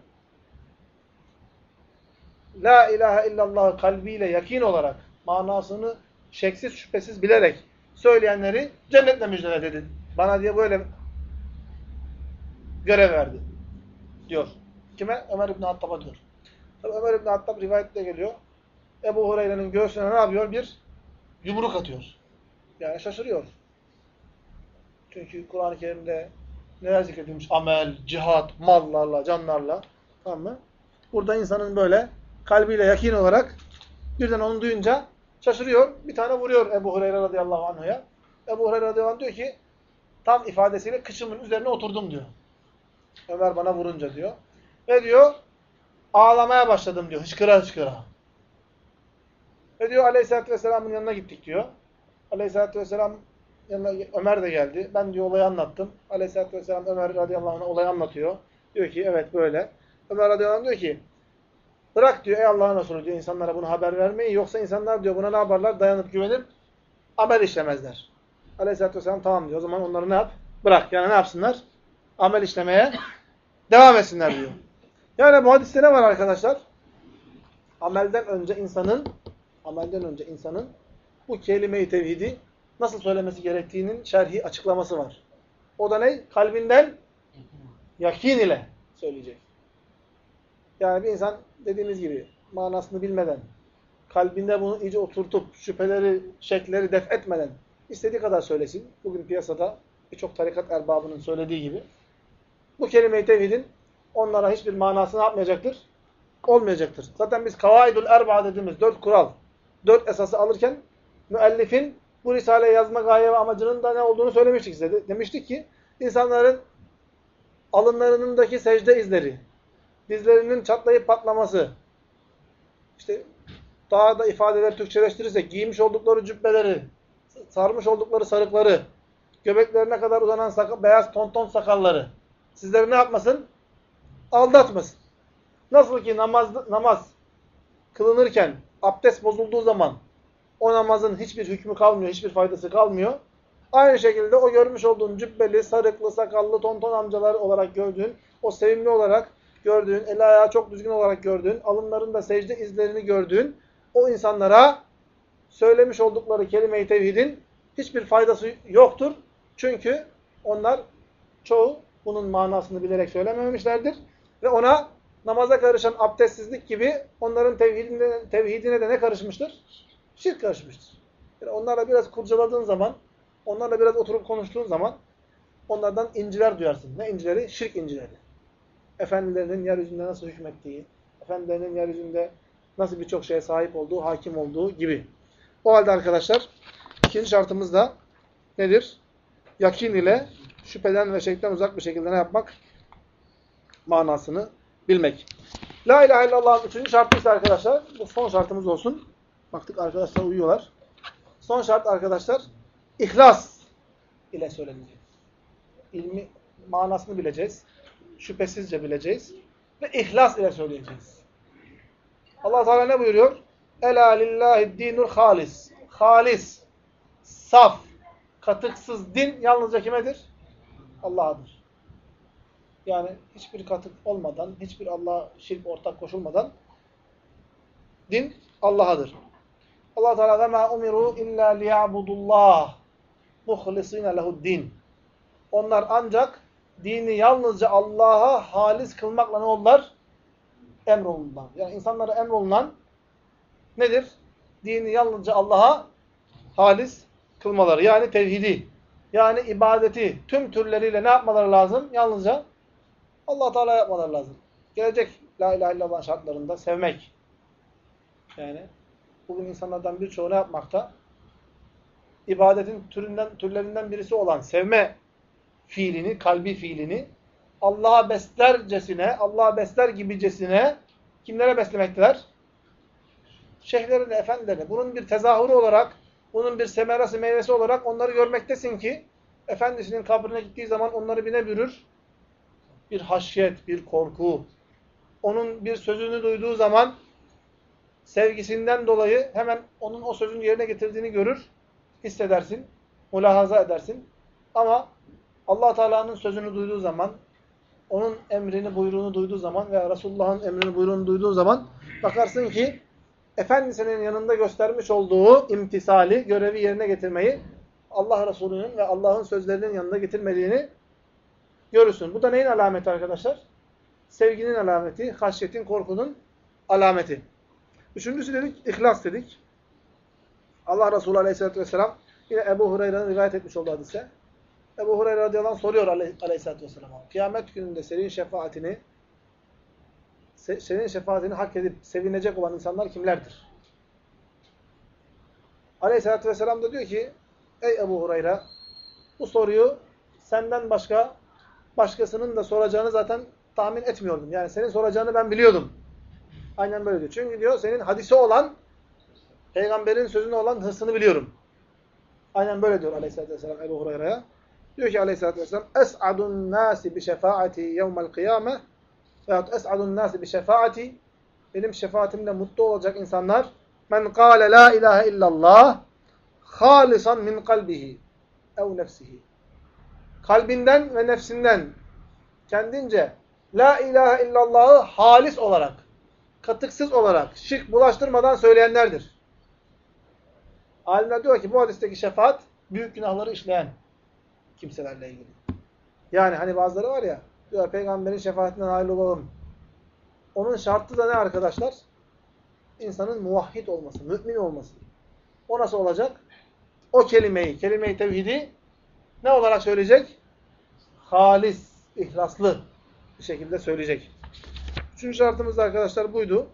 S1: La ilahe illallah kalbiyle yakin olarak manasını şeksiz şüphesiz bilerek söyleyenleri cennetle müjdele dedi. Bana diye böyle görev verdi. Diyor. Kime? Ömer İbni Hattab'a diyor. Tabi Ömer İbni Hattab rivayette geliyor. Ebu Hureyre'nin göğsüne ne yapıyor? Bir yumruk atıyor. Yani şaşırıyor. Çünkü Kur'an-ı Kerim'de neler zikredilmiş? Amel, cihat, mallarla, canlarla. Tamam mı? Burada insanın böyle kalbiyle yakin olarak birden onu duyunca şaşırıyor. Bir tane vuruyor Ebu Hureyre radıyallahu anh'a. Ebu Hureyre radıyallahu anh diyor ki tam ifadesiyle kıçımın üzerine oturdum diyor. Ömer bana vurunca diyor. Ve diyor ağlamaya başladım diyor. Hıçkıra hıçkıra. Ve diyor aleyhissalatü vesselamın yanına gittik diyor. Aleyhissalatü vesselam yanına Ömer de geldi. Ben diyor olayı anlattım. Aleyhissalatü vesselam Ömer radıyallahu anh olayı anlatıyor. Diyor ki evet böyle. Ömer radıyallahu anh diyor ki bırak diyor ey Allah'ın Resulü diyor insanlara bunu haber vermeyi. Yoksa insanlar diyor buna ne yaparlar? Dayanıp güvenip amel işlemezler. Aleyhissalatü vesselam tamam diyor. O zaman onları ne yap? Bırak. Yani ne yapsınlar? Amel işlemeye devam etsinler diyor. Yani bu hadiste ne var arkadaşlar? Amelden önce insanın amelden önce insanın bu kelime-i tevhidi nasıl söylemesi gerektiğinin şerhi açıklaması var. O da ne? Kalbinden yakin ile söyleyecek. Yani bir insan dediğimiz gibi manasını bilmeden, kalbinde bunu iyice oturtup, şüpheleri, şekleri def etmeden istediği kadar söylesin. Bugün piyasada birçok tarikat erbabının söylediği gibi bu kelime-i tevhidin onlara hiçbir manası ne yapmayacaktır? Olmayacaktır. Zaten biz kavaidul erba dediğimiz dört kural, dört esası alırken müellifin bu risale yazma gaye ve amacının da ne olduğunu söylemiştik size. Demiştik ki insanların alınlarındaki secde izleri, dizlerinin çatlayıp patlaması, işte daha da ifadeleri Türkçeleştirirsek giymiş oldukları cübbeleri, sarmış oldukları sarıkları, göbeklerine kadar uzanan sakal, beyaz tonton sakalları sizleri ne yapmasın? Aldatmasın. Nasıl ki namaz, namaz kılınırken abdest bozulduğu zaman o namazın hiçbir hükmü kalmıyor, hiçbir faydası kalmıyor. Aynı şekilde o görmüş olduğun cübbeli, sarıklı, sakallı, tonton amcalar olarak gördüğün, o sevimli olarak gördüğün, eli ayağı çok düzgün olarak gördüğün, alınlarında secde izlerini gördüğün o insanlara söylemiş oldukları kelime-i tevhidin hiçbir faydası yoktur. Çünkü onlar çoğu bunun manasını bilerek söylememişlerdir. Ve ona namaza karışan abdestsizlik gibi onların tevhidine, tevhidine de ne karışmıştır? Şirk karışmıştır. Yani onlarla biraz kurcaladığın zaman, onlarla biraz oturup konuştuğun zaman onlardan inciler duyarsın. Ne incileri? Şirk incileri. Efendilerinin yeryüzünde nasıl hükmettiği, efendilerinin yeryüzünde nasıl birçok şeye sahip olduğu, hakim olduğu gibi. O halde arkadaşlar ikinci şartımız da nedir? Yakin ile şüpheden ve şekten uzak bir şekilde ne yapmak? Manasını bilmek. La ilahe illallah'ın üçüncü şartı ise arkadaşlar, bu son şartımız olsun. Baktık arkadaşlar uyuyorlar. Son şart arkadaşlar, ihlas ile söylenecek. İlmi, manasını bileceğiz. Şüphesizce bileceğiz. ve ihlas ile söyleyeceğiz. Allah Teala ne buyuruyor? Ela lillahi dinul halis. Halis, saf, katıksız din yalnızca kimedir? Allah'adır. Yani hiçbir katık olmadan, hiçbir Allah şirk ortak koşulmadan din Allah'adır. Allah Teala ve ma umiru illa liya'budullah muhlisina lehu'd-din. Onlar ancak dini yalnızca Allah'a halis kılmakla ne oldular? Emrolundular. Yani insanlara emrolunan nedir? Dini yalnızca Allah'a halis kılmaları. Yani tevhidi. Yani ibadeti tüm türleriyle ne yapmaları lazım? Yalnızca allah Teala yapmaları lazım. Gelecek La ilahe illallah şartlarında sevmek. Yani bugün insanlardan birçoğu ne yapmakta? İbadetin türünden, türlerinden birisi olan sevme fiilini, kalbi fiilini Allah'a beslercesine, Allah'a besler gibicesine kimlere beslemekteler? Şeyhlerine, efendilerine. Bunun bir tezahürü olarak, bunun bir semerası, meyvesi olarak onları görmektesin ki efendisinin kabrine gittiği zaman onları bine bürür. Bir haşyet, bir korku. Onun bir sözünü duyduğu zaman sevgisinden dolayı hemen onun o sözün yerine getirdiğini görür, hissedersin, mülahaza edersin. Ama allah Teala'nın sözünü duyduğu zaman, onun emrini, buyruğunu duyduğu zaman veya Resulullah'ın emrini, buyruğunu duyduğu zaman bakarsın ki Efendisinin yanında göstermiş olduğu imtisali, görevi yerine getirmeyi Allah Resulü'nün ve Allah'ın sözlerinin yanında getirmediğini görürsün. Bu da neyin alameti arkadaşlar? Sevginin alameti, haşyetin, korkunun alameti. Üçüncüsü dedik, ihlas dedik. Allah Resulü Aleyhisselatü vesselam yine Ebu Hureyre'nin rivayet etmiş olduğu hadise. Ebu Hureyre radıyallahu anh soruyor Aleyhisselatü vesselam'a. Kıyamet gününde senin şefaatini senin şefaatini hak edip sevinecek olan insanlar kimlerdir? Aleyhisselatü vesselam da diyor ki Ey Ebu Hureyre bu soruyu senden başka başkasının da soracağını zaten tahmin etmiyordum. Yani senin soracağını ben biliyordum. Aynen böyle diyor. Çünkü diyor senin hadisi olan, peygamberin sözüne olan hırsını biliyorum. Aynen böyle diyor aleyhissalatü vesselam Ebu Hureyre'ye. Diyor ki aleyhissalatü vesselam Es'adun nâsi bi şefaati yevmel kıyâme veyahut es'adun nâsi bi şefaati benim şefaatimle mutlu olacak insanlar men kâle la ilahe illallah halisan min kalbihi ev nefsihi kalbinden ve nefsinden kendince la ilahe illallah'ı halis olarak katıksız olarak, şirk bulaştırmadan söyleyenlerdir. Alimler diyor ki bu hadisteki şefaat büyük günahları işleyen kimselerle ilgili. Yani hani bazıları var ya, diyor peygamberin şefaatinden olalım. Onun şartı da ne arkadaşlar? İnsanın muvahhid olması, mümin olması. O nasıl olacak? O kelimeyi, kelime-i tevhidi ne olarak söyleyecek? Halis, ihlaslı bir şekilde söyleyecek. Üçüncü şartımız da arkadaşlar buydu.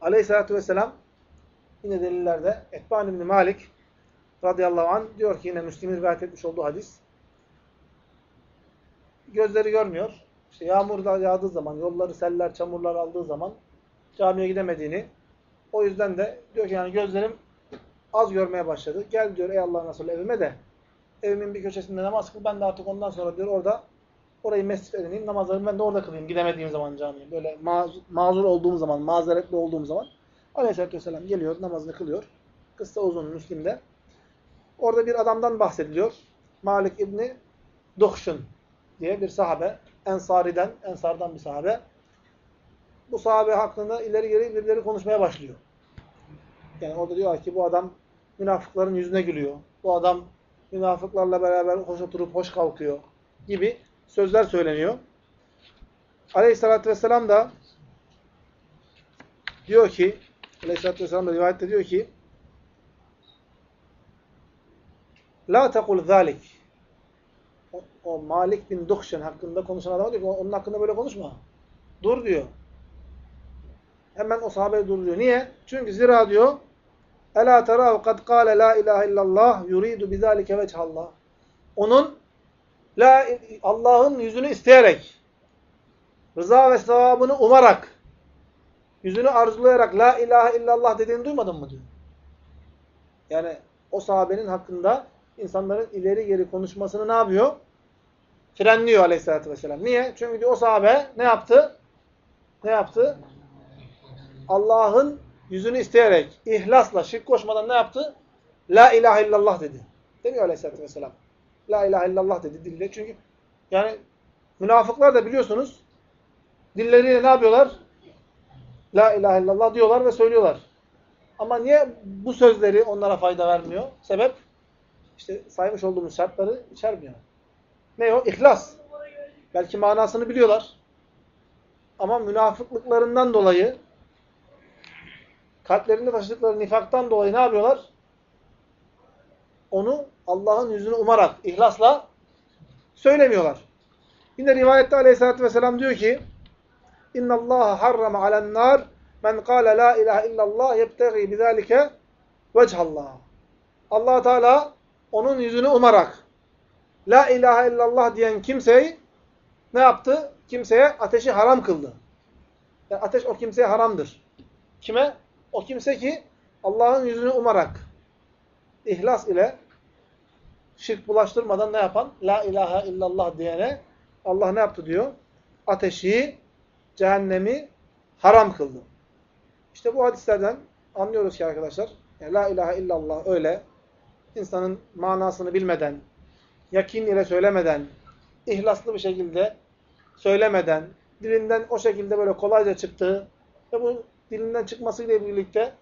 S1: Aleyhissalatü vesselam yine delillerde Etban İbni Malik radıyallahu anh diyor ki yine Müslim'in rivayet etmiş olduğu hadis. Gözleri görmüyor. İşte yağmur da yağdığı zaman, yolları seller, çamurlar aldığı zaman camiye gidemediğini o yüzden de diyor ki yani gözlerim az görmeye başladı. Gel diyor ey Allah'ın Resulü evime de evimin bir köşesinde namaz kıl. Ben de artık ondan sonra diyor orada Orayı mescit edineyim, namazlarımı ben de orada kılayım. Gidemediğim zaman camiye. Böyle mazur, mazur olduğum zaman, mazeretli olduğum zaman Aleyhisselatü Vesselam geliyor, namazını kılıyor. Kıssa uzun Müslim'de. Orada bir adamdan bahsediliyor. Malik İbni Duhşun diye bir sahabe. Ensari'den, Ensar'dan bir sahabe. Bu sahabe hakkında ileri geri birileri konuşmaya başlıyor. Yani orada diyor ki bu adam münafıkların yüzüne gülüyor. Bu adam münafıklarla beraber hoş oturup hoş kalkıyor gibi sözler söyleniyor. Aleyhissalatü vesselam da diyor ki Aleyhissalatü vesselam da rivayette diyor ki La tekul zalik o, o Malik bin Duhşen hakkında konuşan adam diyor ki onun hakkında böyle konuşma. Dur diyor. Hemen o sahabe dur Niye? Çünkü zira diyor Ela terahu kad kâle la ilahe illallah yuridu bizâlike veçhallah. Onun La Allah'ın yüzünü isteyerek, rıza ve sevabını umarak, yüzünü arzulayarak la ilahe illallah dediğini duymadın mı diyor. Yani o sahabenin hakkında insanların ileri geri konuşmasını ne yapıyor? frenliyor aleyhissalatü vesselam. Niye? Çünkü diyor, o sahabe ne yaptı? Ne yaptı? Allah'ın yüzünü isteyerek, ihlasla, şirk koşmadan ne yaptı? La ilahe illallah dedi. Demiyor aleyhissalatü vesselam. La ilahe illallah dedi dille. Çünkü yani münafıklar da biliyorsunuz dilleriyle ne yapıyorlar? La ilahe illallah diyorlar ve söylüyorlar. Ama niye bu sözleri onlara fayda vermiyor? Sebep? İşte saymış olduğumuz şartları içermiyor. Ne o? İhlas. Belki manasını biliyorlar. Ama münafıklıklarından dolayı kalplerinde taşıdıkları nifaktan dolayı ne yapıyorlar? Onu Allah'ın yüzünü umarak, ihlasla söylemiyorlar. Yine rivayette aleyhissalatü vesselam diyor ki اِنَّ اللّٰهَ حَرَّمَ عَلَى النَّارِ مَنْ قَالَ لَا اِلَٰهِ اِلَّا اللّٰهِ يَبْتَغِي بِذَٰلِكَ وَجْهَ اللّٰهِ allah Teala onun yüzünü umarak La ilahe illallah diyen kimseyi ne yaptı? Kimseye ateşi haram kıldı. Yani ateş o kimseye haramdır. Kime? O kimse ki Allah'ın yüzünü umarak ihlas ile şirk bulaştırmadan ne yapan? La ilahe illallah diyene Allah ne yaptı diyor? Ateşi, cehennemi haram kıldı. İşte bu hadislerden anlıyoruz ki arkadaşlar, yani La ilahe illallah öyle, insanın manasını bilmeden, yakin ile söylemeden, ihlaslı bir şekilde söylemeden, dilinden o şekilde böyle kolayca çıktığı ve bu dilinden çıkmasıyla birlikte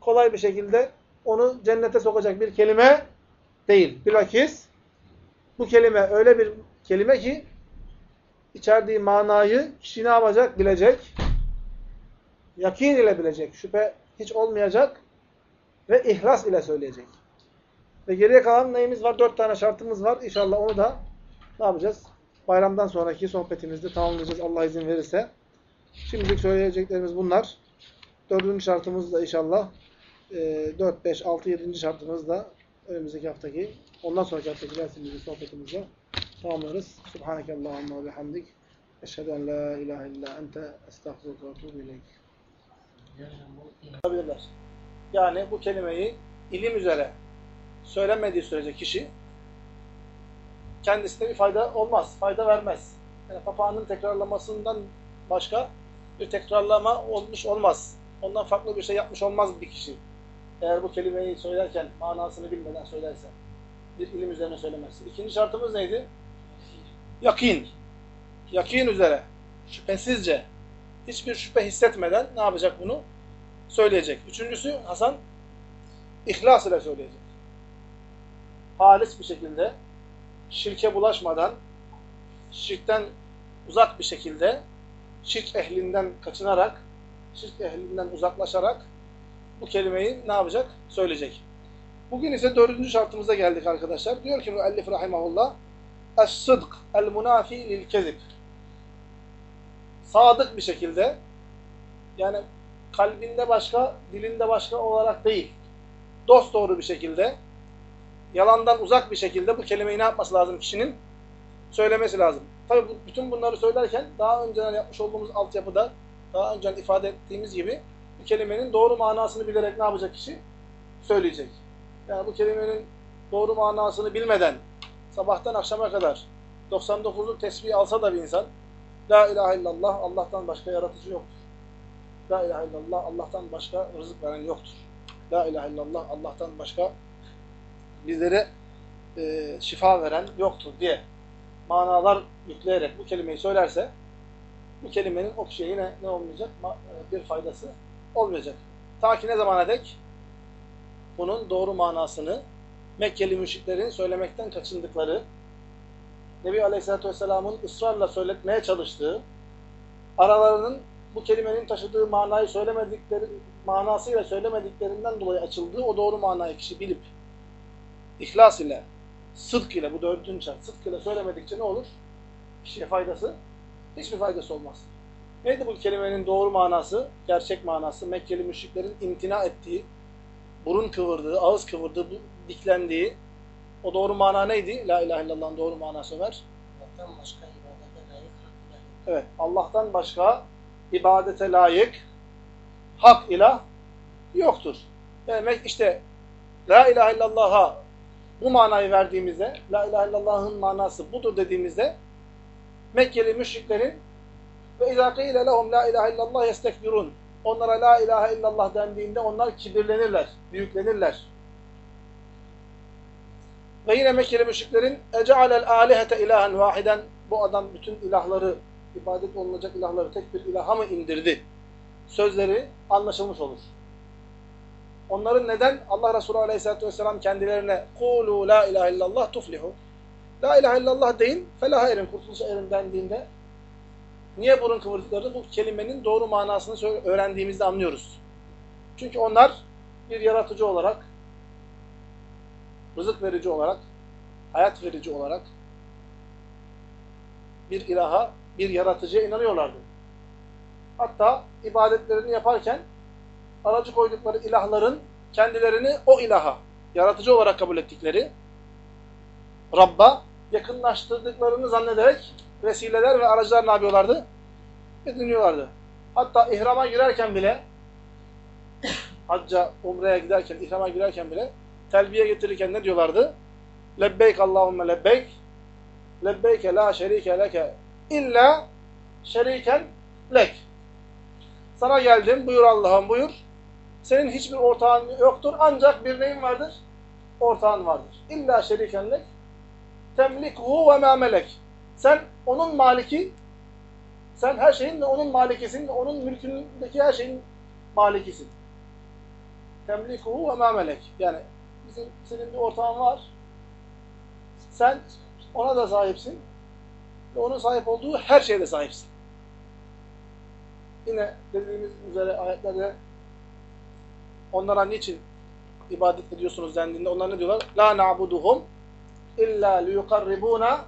S1: kolay bir şekilde onu cennete sokacak bir kelime değil. Bilakis bu kelime öyle bir kelime ki içerdiği manayı kişi ne yapacak? Bilecek. Yakin ile bilecek. Şüphe hiç olmayacak ve ihlas ile söyleyecek. Ve geriye kalan neyimiz var? Dört tane şartımız var. İnşallah onu da ne yapacağız? Bayramdan sonraki sohbetimizde tamamlayacağız Allah izin verirse. Şimdilik söyleyeceklerimiz bunlar. Dördüncü şartımız da inşallah 4, 5, 6, 7. şartımız da önümüzdeki haftaki, ondan sonraki haftaki dersimizde, sohbetimizde tamamlarız. Subhaneke Allahumma ve bihamdik. Eşhedü en la ilahe illa ente estağfurullah ve etûbü ileyk. Yani bu kelimeyi ilim üzere söylemediği sürece kişi kendisine bir fayda olmaz, fayda vermez. Yani papağanın tekrarlamasından başka bir tekrarlama olmuş olmaz. Ondan farklı bir şey yapmış olmaz bir kişi. Eğer bu kelimeyi söylerken manasını bilmeden söylerse. Bir ilim üzerine söylemezse. İkinci şartımız neydi? Yakin. Yakin üzere. Şüphesizce. Hiçbir şüphe hissetmeden ne yapacak bunu? Söyleyecek. Üçüncüsü Hasan ihlas ile söyleyecek. Halis bir şekilde şirke bulaşmadan şirkten uzak bir şekilde şirk ehlinden kaçınarak şirk ehlinden uzaklaşarak bu kelimeyi ne yapacak? Söyleyecek. Bugün ise dördüncü şartımıza geldik arkadaşlar. Diyor ki müellif rahimahullah Es-sıdk el-munafi lil-kezib Sadık bir şekilde yani kalbinde başka, dilinde başka olarak değil. Dost doğru bir şekilde yalandan uzak bir şekilde bu kelimeyi ne yapması lazım kişinin? Söylemesi lazım. Tabi bütün bunları söylerken daha önceden yapmış olduğumuz altyapıda daha önceden ifade ettiğimiz gibi bu kelimenin doğru manasını bilerek ne yapacak kişi? Söyleyecek. Yani bu kelimenin doğru manasını bilmeden sabahtan akşama kadar 99'lu tesbih alsa da bir insan La ilahe illallah Allah'tan başka yaratıcı yoktur. La ilahe illallah Allah'tan başka rızık veren yoktur. La ilahe illallah Allah'tan başka bizlere e, şifa veren yoktur diye manalar yükleyerek bu kelimeyi söylerse bu kelimenin o kişiye yine ne olmayacak? E, bir faydası olmayacak. Ta ki ne zamana dek? Bunun doğru manasını Mekkeli müşriklerin söylemekten kaçındıkları, Nebi Aleyhisselatü Vesselam'ın ısrarla söyletmeye çalıştığı, aralarının bu kelimenin taşıdığı manayı söylemedikleri, manasıyla söylemediklerinden dolayı açıldığı o doğru manayı kişi bilip, ihlas ile, sıdk ile, bu dördüncü şart, sıdk ile söylemedikçe ne olur? Kişiye faydası, hiçbir faydası olmaz. Neydi bu kelimenin doğru manası, gerçek manası? Mekkeli müşriklerin imtina ettiği, burun kıvırdığı, ağız kıvırdığı, diklendiği, o doğru mana neydi? La ilahe illallah'ın doğru manası Ömer.
S2: Allah'tan başka ibadete layık
S1: Evet, Allah'tan başka ibadete layık hak ilah yoktur. Demek işte La ilahe illallah'a bu manayı verdiğimizde, La ilahe illallah'ın manası budur dediğimizde, Mekkeli müşriklerin ve izâ qîle lehum la ilahe illallah yestekbirun. Onlara la ilahe illallah dendiğinde onlar kibirlenirler, büyüklenirler. Ve yine Mekkeli müşriklerin ece'alel âlihete ilahen vahiden bu adam bütün ilahları, ibadet olunacak ilahları tek bir ilaha mı indirdi? Sözleri anlaşılmış olur. Onların neden Allah Resulü Aleyhisselatü Vesselam kendilerine kulu la ilahe illallah tuflihu La ilahe illallah deyin, felaha erin, kurtuluşa erin dendiğinde niye burun kıvırdıklarını bu kelimenin doğru manasını öğrendiğimizde anlıyoruz. Çünkü onlar bir yaratıcı olarak, rızık verici olarak, hayat verici olarak bir ilaha, bir yaratıcıya inanıyorlardı. Hatta ibadetlerini yaparken aracı koydukları ilahların kendilerini o ilaha, yaratıcı olarak kabul ettikleri Rabb'a yakınlaştırdıklarını zannederek vesileler ve aracılar ne yapıyorlardı? Ediniyorlardı. Hatta ihrama girerken bile hacca, umreye giderken, ihrama girerken bile telbiye getirirken ne diyorlardı? Lebbeyk Allahümme lebbeyk lebbeyke la şerike leke illa şeriken lek. Sana geldim, buyur Allah'ım buyur. Senin hiçbir ortağın yoktur ancak bir neyin vardır? Ortağın vardır. İlla şeriken lek temlikuhu ve ma melek. Sen onun maliki, sen her şeyin ve onun malikisin onun mülkündeki her şeyin malikisin. Temlikuhu ve ma melek. Yani bizim, senin bir ortağın var. Sen ona da sahipsin. Ve onun sahip olduğu her şeye de sahipsin. Yine dediğimiz üzere ayetlerde onlara niçin ibadet ediyorsunuz dendiğinde onlar ne diyorlar? La na'buduhum illa liyukarribuna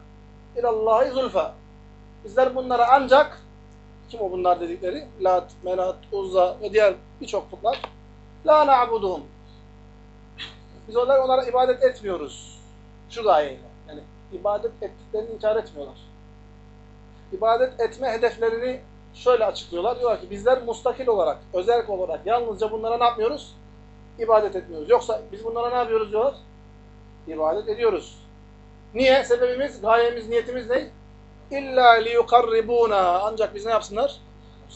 S1: ilallahi zulfa. Bizler bunlara ancak kim o bunlar dedikleri? Lat, Menat, Uzza ve diğer birçok putlar. La na'buduhum. Biz onlara, onlara ibadet etmiyoruz. Şu gayeyle. Yani ibadet ettiklerini inkar etmiyorlar. İbadet etme hedeflerini şöyle açıklıyorlar. Diyorlar ki bizler mustakil olarak, özel olarak yalnızca bunlara ne yapmıyoruz? İbadet etmiyoruz. Yoksa biz bunlara ne yapıyoruz diyorlar? İbadet ediyoruz. Niye? Sebebimiz, gayemiz, niyetimiz ne? İlla liyukarribuna. Ancak biz ne yapsınlar?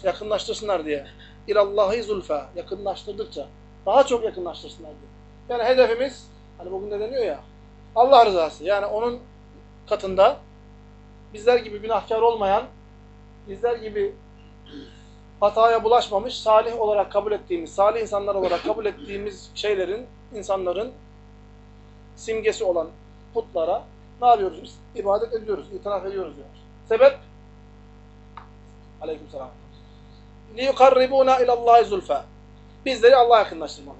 S1: Yakınlaştırsınlar diye. İlallahi zulfa. Yakınlaştırdıkça. Daha çok yakınlaştırsınlar diye. Yani hedefimiz, hani bugün de deniyor ya, Allah rızası. Yani onun katında bizler gibi günahkar olmayan, bizler gibi hataya bulaşmamış, salih olarak kabul ettiğimiz, salih insanlar olarak kabul ettiğimiz şeylerin, insanların simgesi olan putlara ne yapıyoruz biz? İbadet ediyoruz, itiraf ediyoruz diyor. Sebep? Aleykümselam. لِيُقَرِّبُونَ اِلَى اللّٰهِ زُلْفَى Bizleri Allah'a yakınlaştırmalı.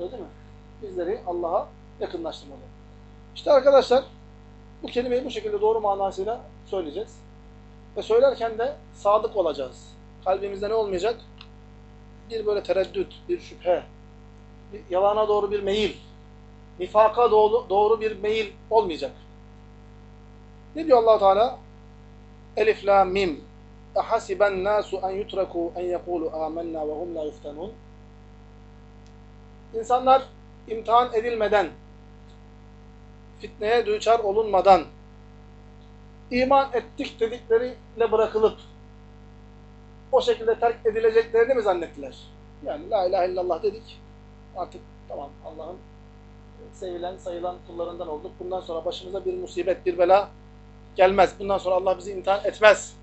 S1: Öyle değil mi? Bizleri Allah'a yakınlaştırmalı. İşte arkadaşlar bu kelimeyi bu şekilde doğru manasıyla söyleyeceğiz. Ve söylerken de sadık olacağız. Kalbimizde ne olmayacak? Bir böyle tereddüt, bir şüphe, bir yalana doğru bir meyil, nifaka doğru, doğru bir meyil olmayacak. Ne diyor allah Teala? Elif, la, mim. Nasu en yutreku en yekulu amennâ ve hum la yuftenun. İnsanlar imtihan edilmeden, fitneye düçar olunmadan, iman ettik dedikleriyle bırakılıp, o şekilde terk edileceklerini mi zannettiler? Yani la ilahe illallah dedik, artık tamam Allah'ın sevilen, sayılan kullarından olduk. Bundan sonra başımıza bir musibet, bir bela gelmez. Bundan sonra Allah bizi imtihan etmez.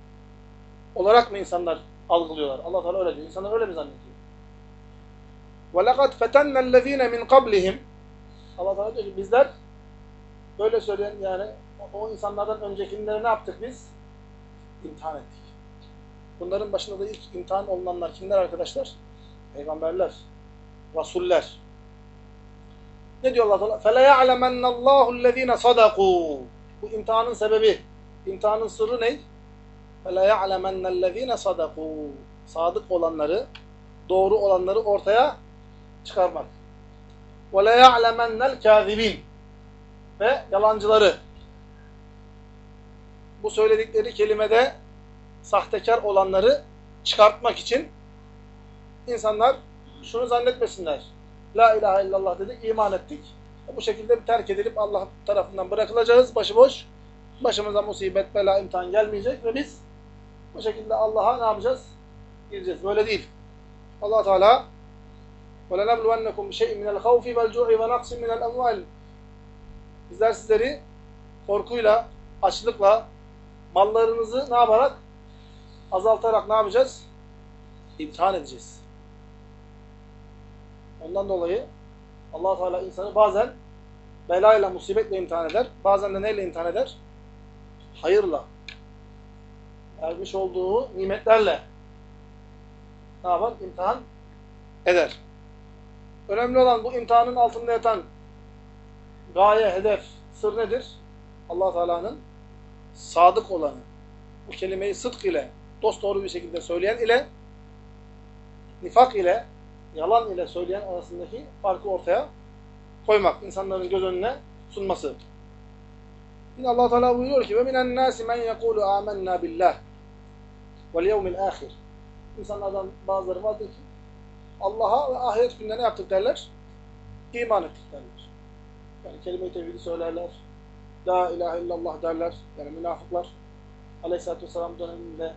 S1: Olarak mı insanlar algılıyorlar? Allah Teala öyle diyor. İnsanlar öyle mi zannediyor? وَلَقَدْ فَتَنَّ الَّذ۪ينَ مِنْ قَبْلِهِمْ Allah Teala diyor ki bizler böyle söyleyen yani o insanlardan öncekileri ne yaptık biz? İmtihan ettik. Bunların başında da ilk imtihan olunanlar kimler arkadaşlar? Peygamberler, rasuller. Ne diyor Allah Teala? "Fele ya'lemenna Allahu allazina sadaku." Bu imtihanın sebebi, imtihanın sırrı ne? "Fele ya'lemenna allazina sadaku." Sadık olanları, doğru olanları ortaya çıkarmak. "Ve le ya'lemenna'l kâzibîn." Ve yalancıları Bu söyledikleri kelimede sahtekar olanları çıkartmak için insanlar şunu zannetmesinler. La ilahe illallah dedik, iman ettik. Bu şekilde bir terk edilip Allah tarafından bırakılacağız başıboş. Başımıza musibet, bela, imtihan gelmeyecek ve biz bu şekilde Allah'a ne yapacağız? Gireceğiz. Böyle değil. allah Teala وَلَنَبْلُوَنَّكُمْ بِشَيْءٍ مِنَ الْخَوْفِ وَالْجُوعِ وَنَقْسٍ مِنَ الْاَمْوَالِ Bizler sizleri korkuyla, açlıkla, mallarınızı ne yaparak? Azaltarak ne yapacağız? İmtihan edeceğiz. Ondan dolayı allah Teala insanı bazen belayla, musibetle imtihan eder. Bazen de neyle imtihan eder? Hayırla. Vermiş olduğu nimetlerle ne yapar? İmtihan eder. Önemli olan bu imtihanın altında yatan gaye, hedef, sır nedir? allah Teala'nın sadık olanı, bu kelimeyi sıdk ile, dost doğru bir şekilde söyleyen ile nifak ile, yalan ile söyleyen arasındaki farkı ortaya koymak, insanların göz önüne sunması. Yine Allah Teala buyuruyor ki: "Ve minen nasi men yekulu amennâ billah ve'l yevmil âhir." İnsanlardan bazıları vardır ki Allah'a ve ahiret gününe ne yaptık derler? İman ettik derler. Yani kelime-i tevhidi söylerler, La ilahe illallah derler. Yani münafıklar aleyhissalatü vesselam döneminde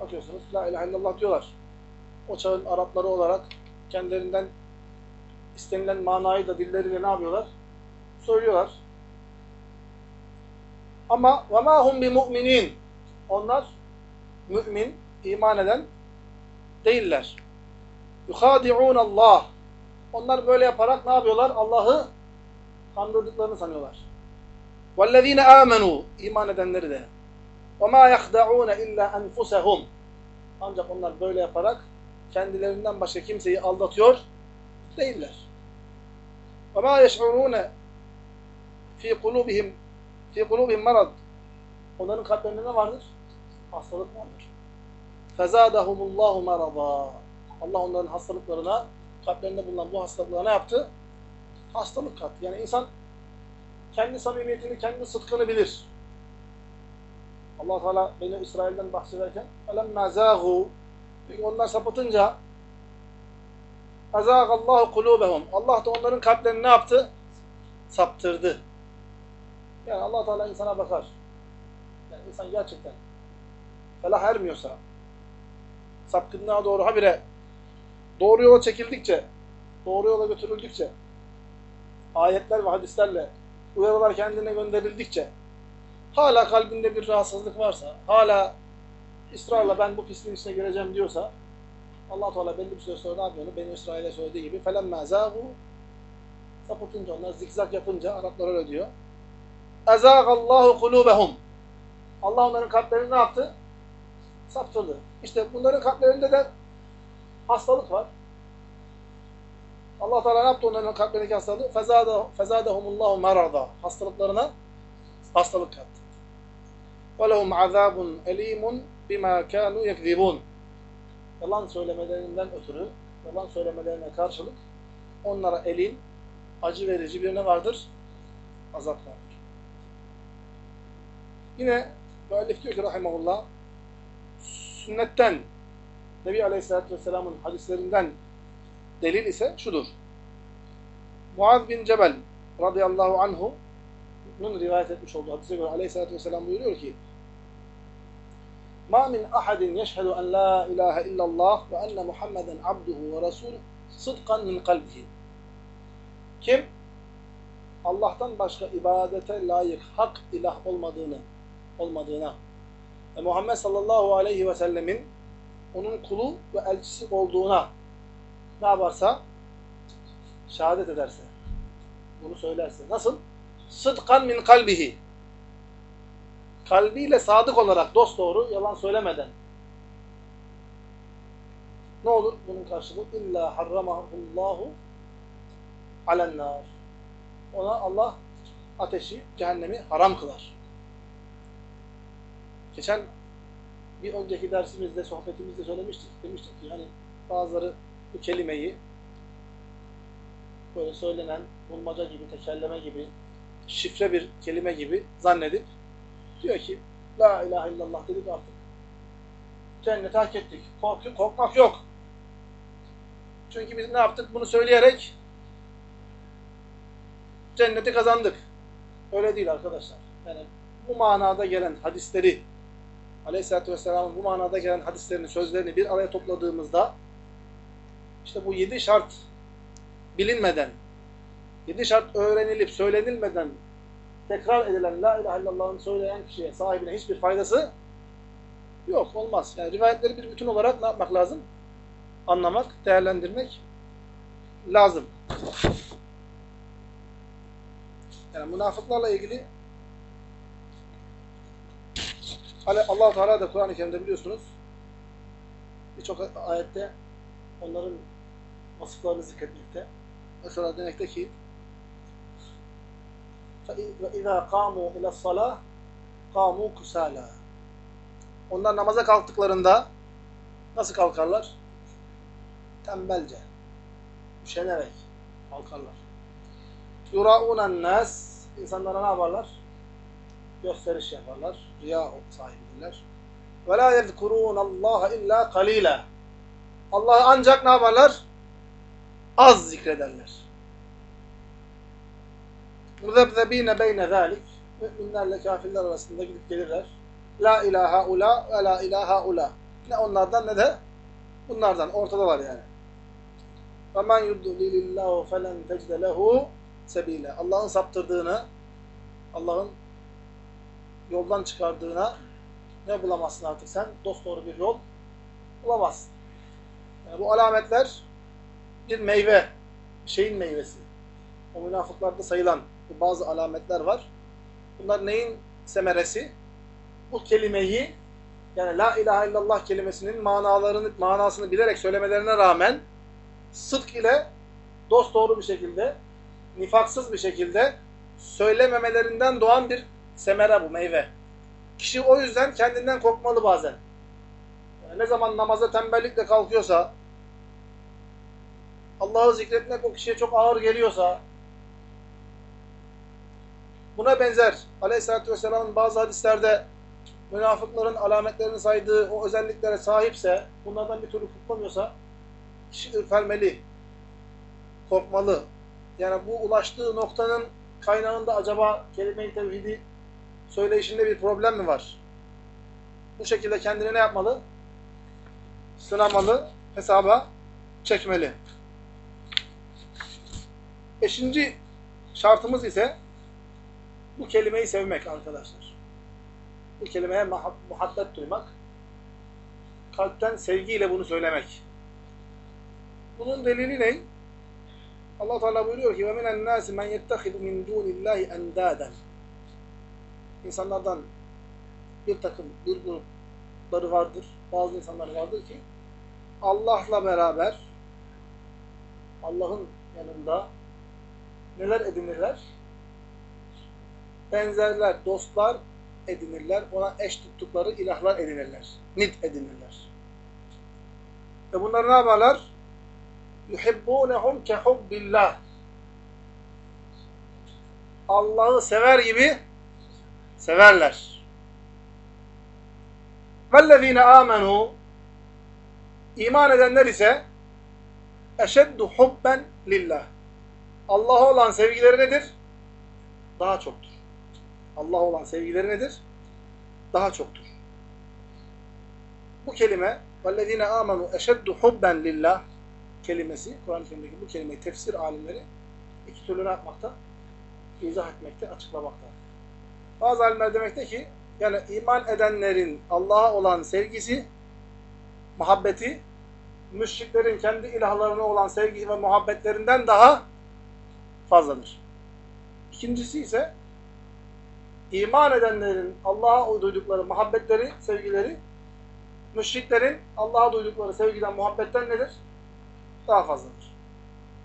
S1: bakıyorsunuz la ilahe illallah diyorlar. O çağın Arapları olarak kendilerinden istenilen manayı da dilleriyle ne yapıyorlar? Söylüyorlar. Ama ve ma hum bi mu'minin. Onlar mümin, iman eden değiller. Yuhadi'un Allah. Onlar böyle yaparak ne yapıyorlar? Allah'ı kandırdıklarını sanıyorlar. وَالَّذ۪ينَ آمَنُوا İman edenleri de. وَمَا يَخْدَعُونَ اِلَّا أَنْفُسَهُمْ Ancak onlar böyle yaparak kendilerinden başka kimseyi aldatıyor değiller. وَمَا يَشْعُرُونَ فِي قُلُوبِهِمْ فِي قُلُوبِهِمْ marad. Onların kalplerinde ne vardır? Hastalık vardır. فَزَادَهُمُ اللّٰهُ مَرَضًا Allah onların hastalıklarına, kalplerinde bulunan bu hastalıklara ne yaptı? Hastalık kattı. Yani insan kendi samimiyetini, kendi sıdkını bilir. allah Teala beni İsrail'den bahsederken اَلَمَّا زَاغُوا Peki onlar sapıtınca اَزَاغَ اللّٰهُ قُلُوبَهُمْ Allah da onların kalplerini ne yaptı? Saptırdı. Yani allah Teala insana bakar. Yani insan gerçekten felah ermiyorsa, sapkınlığa doğru habire doğru yola çekildikçe, doğru yola götürüldükçe, ayetler ve hadislerle uyarılar kendine gönderildikçe, hala kalbinde bir rahatsızlık varsa, hala ısrarla ben bu pisliğin içine gireceğim diyorsa, allah Teala belli bir süre sonra ne yapıyor? Beni İsrail'e söylediği gibi فَلَمَّا زَاغُوا Sapıtınca onlar, zikzak yapınca, Araplar öyle diyor. اَزَاغَ اللّٰهُ قُلُوبَهُمْ Allah onların kalplerini ne yaptı? Saptırdı. İşte bunların kalplerinde de hastalık var. Allah Teala ne yaptı onların kalplerindeki hastalığı? Fezadehumullahu merada. Hastalıklarına hastalık kattı. Ve lehum azabun elimun bima kanu yekzibun. Yalan söylemelerinden ötürü, yalan söylemelerine karşılık onlara elin acı verici bir ne vardır? Azap vardır. Yine müellif diyor ki rahimahullah sünnetten Nebi Aleyhisselatü Vesselam'ın hadislerinden delil ise şudur. Muaz bin Cebel radıyallahu anhu'nun rivayet etmiş olduğu hadise göre Aleyhisselatü Vesselam buyuruyor ki min ahadin yeşhedü en la ilahe illallah ve enne Muhammeden abduhu ve rasuluh sıdkan min kalbihi. Kim? Allah'tan başka ibadete layık hak ilah olmadığını olmadığına ve Muhammed sallallahu aleyhi ve sellemin onun kulu ve elçisi olduğuna ne yaparsa şehadet ederse bunu söylerse. Nasıl? Sıdkan min kalbihi kalbiyle sadık olarak dost doğru yalan söylemeden ne olur bunun karşılığı? İlla harramahullahu alennar. Ona Allah ateşi, cehennemi haram kılar. Geçen bir önceki dersimizde, sohbetimizde söylemiştik. Demiştik ki yani bazıları bu kelimeyi böyle söylenen bulmaca gibi, tekelleme gibi, şifre bir kelime gibi zannedip diyor ki La ilahe illallah dedik artık. Cenneti hak ettik. Kork korkmak yok. Çünkü biz ne yaptık? Bunu söyleyerek cenneti kazandık. Öyle değil arkadaşlar. Yani bu manada gelen hadisleri Aleyhisselatü Vesselam'ın bu manada gelen hadislerini, sözlerini bir araya topladığımızda işte bu yedi şart bilinmeden, yedi şart öğrenilip söylenilmeden tekrar edilen La ilahe illallah'ın söyleyen kişiye, sahibine hiçbir faydası yok, olmaz. Yani rivayetleri bir bütün olarak ne yapmak lazım? Anlamak, değerlendirmek lazım. Yani münafıklarla ilgili allah Teala da Kur'an-ı Kerim'de biliyorsunuz birçok ayette onların vasıflarını zikretmekte. Mesela demekte ki وَاِذَا قَامُوا اِلَى الصَّلَاةِ قَامُوا كُسَالًا Onlar namaza kalktıklarında nasıl kalkarlar? Tembelce, üşenerek kalkarlar. يُرَاءُونَ النَّاسِ İnsanlara ne yaparlar? Gösteriş yaparlar. Riya sahibidirler. وَلَا يَذْكُرُونَ اللّٰهَ اِلَّا قَلِيلًا Allah'ı ancak ne yaparlar? az zikredenler. Müzebzebine beyne zalik. Müminlerle kafirler arasında gidip gelirler. La ilaha ula ve la ilaha ula. Ne onlardan ne de bunlardan. Ortada var yani. Ve men yudlilillahu felen tecde sebile. Allah'ın saptırdığını, Allah'ın yoldan çıkardığına ne bulamazsın artık sen? Dost doğru bir yol bulamazsın. Yani bu alametler bir meyve, şeyin meyvesi. O münafıklarda sayılan bazı alametler var. Bunlar neyin semeresi? Bu kelimeyi yani la ilahe illallah kelimesinin manalarını, manasını bilerek söylemelerine rağmen sıdk ile dosdoğru bir şekilde, nifaksız bir şekilde söylememelerinden doğan bir semere bu meyve. Kişi o yüzden kendinden korkmalı bazen. Yani ne zaman namaza tembellikle kalkıyorsa, Allah'ı zikretmek o kişiye çok ağır geliyorsa, buna benzer Aleyhisselatü Vesselam'ın bazı hadislerde münafıkların alametlerini saydığı o özelliklere sahipse, bunlardan bir türlü kurtulamıyorsa, kişi ürpermeli, korkmalı. Yani bu ulaştığı noktanın kaynağında acaba kelime-i tevhidi söyleyişinde bir problem mi var? Bu şekilde kendini ne yapmalı? Sınamalı, hesaba çekmeli. Beşinci şartımız ise bu kelimeyi sevmek arkadaşlar. Bu kelimeye muhabbet duymak. Kalpten sevgiyle bunu söylemek. Bunun delili ne? Allah Teala buyuruyor ki: "Ve minen nâsi men yettehidu min dûnillâhi endâden." İnsanlardan bir takım, bir grupları vardır. Bazı insanlar vardır ki Allah'la beraber Allah'ın yanında neler edinirler? Benzerler, dostlar edinirler. Ona eş tuttukları ilahlar edinirler. Nid edinirler. Ve bunları ne yaparlar? yuhibbunehum kehubbillah. Allah'ı sever gibi severler. Vellezine amenu iman edenler ise eşeddu hubben lillah. Allah'a olan sevgileri nedir? Daha çoktur. Allah'a olan sevgileri nedir? Daha çoktur. Bu kelime vellezine amenu eşeddu hubben lillah kelimesi, Kur'an-ı Kerim'deki bu kelimeyi tefsir alimleri iki türlü yapmakta? İzah etmekte, açıklamakta. Bazı alimler demekte ki, yani iman edenlerin Allah'a olan sevgisi, muhabbeti, müşriklerin kendi ilahlarına olan sevgi ve muhabbetlerinden daha fazladır. İkincisi ise, iman edenlerin Allah'a duydukları muhabbetleri, sevgileri, müşriklerin Allah'a duydukları sevgiden, muhabbetten nedir? daha fazladır.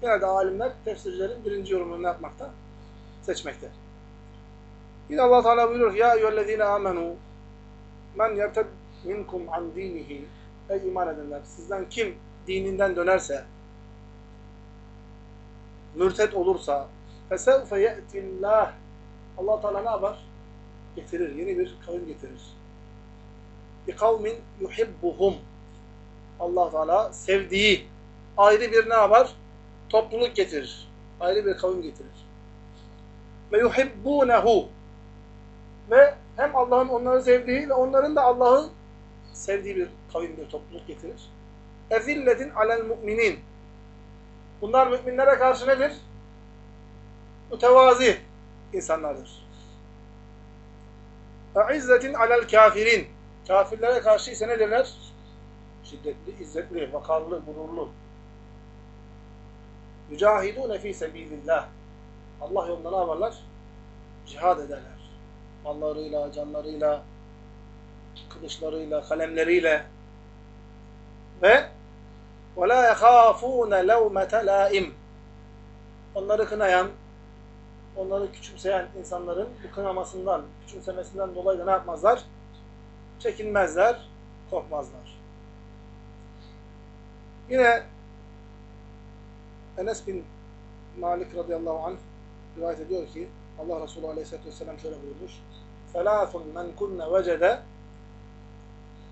S1: Genelde alimler tefsircilerin birinci yorumunu yapmakta? Seçmekte. Yine Allah Teala buyuruyor ya eyyühellezine amenu men yerted minkum an dinihi ey iman edenler sizden kim dininden dönerse mürted olursa fesevfe ye'tillah Allah Teala ne yapar? Getirir. Yeni bir kavim getirir. Kavmin yuhibbuhum Allah Teala sevdiği ayrı bir ne yapar? Topluluk getirir. Ayrı bir kavim getirir. ve yuhibbunehu ve hem Allah'ın onları sevdiği ve onların da Allah'ı sevdiği bir kavim, bir topluluk getirir. Ezilletin alel müminin. Bunlar müminlere karşı nedir? Mütevazi insanlardır. İzzetin alel kafirin. Kafirlere karşı ise nedirler? Şiddetli, izzetli, vakarlı, gururlu. Yücahidûne fî sebîlillah. Allah yolunda ne yaparlar? Cihad ederler. Mallarıyla, canlarıyla, kılıçlarıyla, kalemleriyle ve وَلَا يَخَافُونَ لَوْمَةَ لَائِمٍ Onları kınayan, onları küçümseyen insanların bu kınamasından, küçümsemesinden dolayı da ne yapmazlar? Çekinmezler, korkmazlar. Yine Enes bin Malik radıyallahu anh rivayet ediyor ki Allah Resulü aleyhisselatü vesselam şöyle buyurmuş. ثَلَاثٌ مَنْ كُنَّ وَجَدَ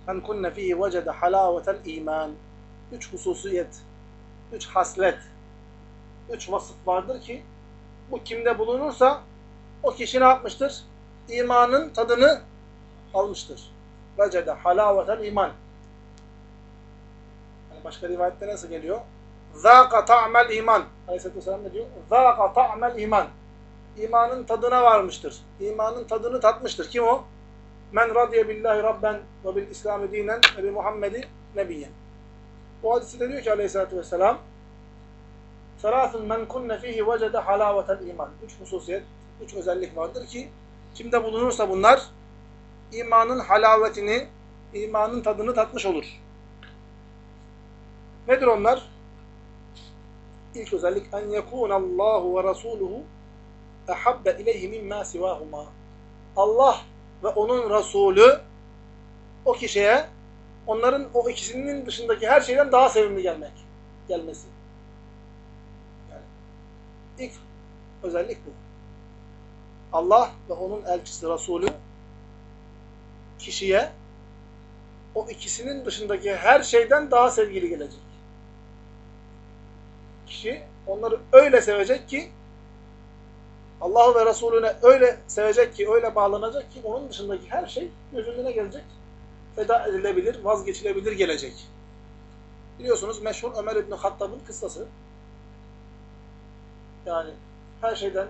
S1: مَنْ كُنَّ ف۪يهِ وَجَدَ حَلَاوَةَ الْا۪يمَانِ Üç hususiyet, üç haslet, üç vasıf vardır ki bu kimde bulunursa o kişi ne yapmıştır? İmanın tadını almıştır. Vecede halavatel iman. Yani başka rivayette nasıl geliyor? Zâka ta'mel iman. Aleyhisselatü Vesselam ne diyor? Zâka ta'mel iman. İmanın tadına varmıştır. İmanın tadını tatmıştır. Kim o? Men radiye billahi rabben ve bil İslami dinen ve Muhammedi nebiyyen. Bu hadisi de diyor ki aleyhissalatü vesselam Selâthun men kunne fihi vecede halâvetel iman. Üç hususiyet, üç özellik vardır ki kimde bulunursa bunlar imanın halavetini, imanın tadını tatmış olur. Nedir onlar? İlk özellik en yekûnallâhu ve rasûluhu ehabbe ileyhi mimmâ sivâhumâ. Allah ve onun Resulü o kişiye onların o ikisinin dışındaki her şeyden daha sevimli gelmek, gelmesi. Yani ilk özellik bu. Allah ve onun elçisi Resulü kişiye o ikisinin dışındaki her şeyden daha sevgili gelecek. Kişi onları öyle sevecek ki Allah'ı ve Resulüne öyle sevecek ki, öyle bağlanacak ki onun dışındaki her şey gözüne gelecek, feda edilebilir, vazgeçilebilir gelecek. Biliyorsunuz meşhur Ömer İbni Hattab'ın kıssası. Yani her şeyden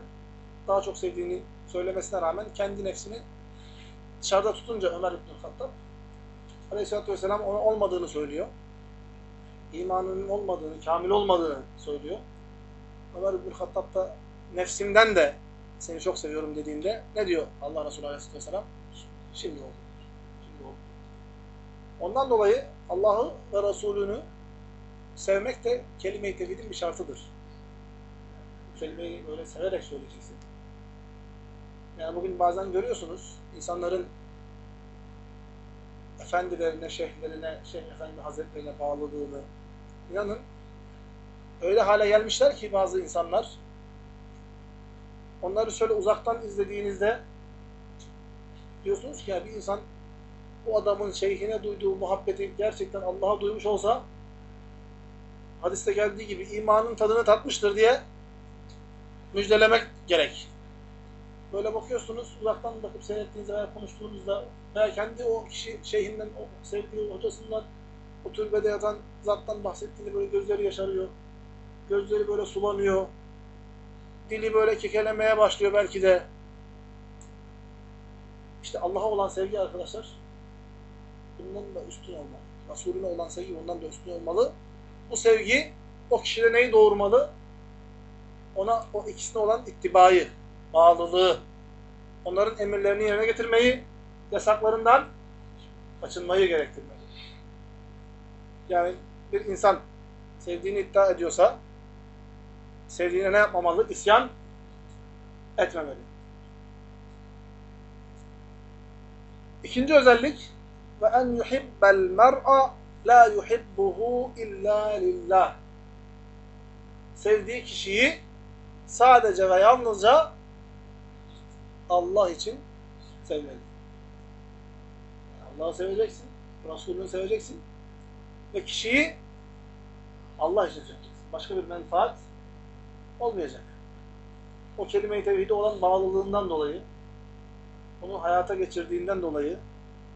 S1: daha çok sevdiğini söylemesine rağmen kendi nefsini dışarıda tutunca Ömer İbni Hattab Aleyhisselatü Vesselam ona olmadığını söylüyor. İmanının olmadığını, kamil olmadığını söylüyor. Ömer İbni Hattab da nefsimden de seni çok seviyorum dediğinde ne diyor Allah Resulü Aleyhisselatü Vesselam? Şimdi oldu. Ondan dolayı Allah'ı ve Resulünü sevmek de kelime-i tevhidin bir şartıdır. Kelimeyi böyle severek söyleyeceksin. Yani bugün bazen görüyorsunuz insanların efendilerine, şeyhlerine, şeyh efendi hazretlerine bağlılığını inanın öyle hale gelmişler ki bazı insanlar onları şöyle uzaktan izlediğinizde diyorsunuz ki ya bir insan o adamın şeyhine duyduğu muhabbeti gerçekten Allah'a duymuş olsa hadiste geldiği gibi imanın tadını tatmıştır diye müjdelemek gerek. Böyle bakıyorsunuz, uzaktan bakıp seyrettiğinizde veya konuştuğunuzda veya kendi o kişi şeyhinden, o sevdiği hocasından, o türbede yatan zattan bahsettiğinde böyle gözleri yaşarıyor. Gözleri böyle sulanıyor. Dili böyle kekelemeye başlıyor belki de. İşte Allah'a olan sevgi arkadaşlar bundan da üstün olmalı. Resulüne olan sevgi bundan da üstün olmalı. Bu sevgi o kişide neyi doğurmalı? Ona o ikisine olan ittibayı, bağlılığı, onların emirlerini yerine getirmeyi, yasaklarından kaçınmayı gerektirmeli. Yani bir insan sevdiğini iddia ediyorsa sevdiğine ne yapmamalı? İsyan etmemeli. İkinci özellik ve en yuhibbel mer'a la yuhibbuhu illa lillah. Sevdiği kişiyi sadece ve yalnızca Allah için sevmeli. Allah'ı seveceksin, Resulünü seveceksin ve kişiyi Allah için seveceksin. Başka bir menfaat olmayacak. o kelime-i tevhide olan bağlılığından dolayı, onu hayata geçirdiğinden dolayı,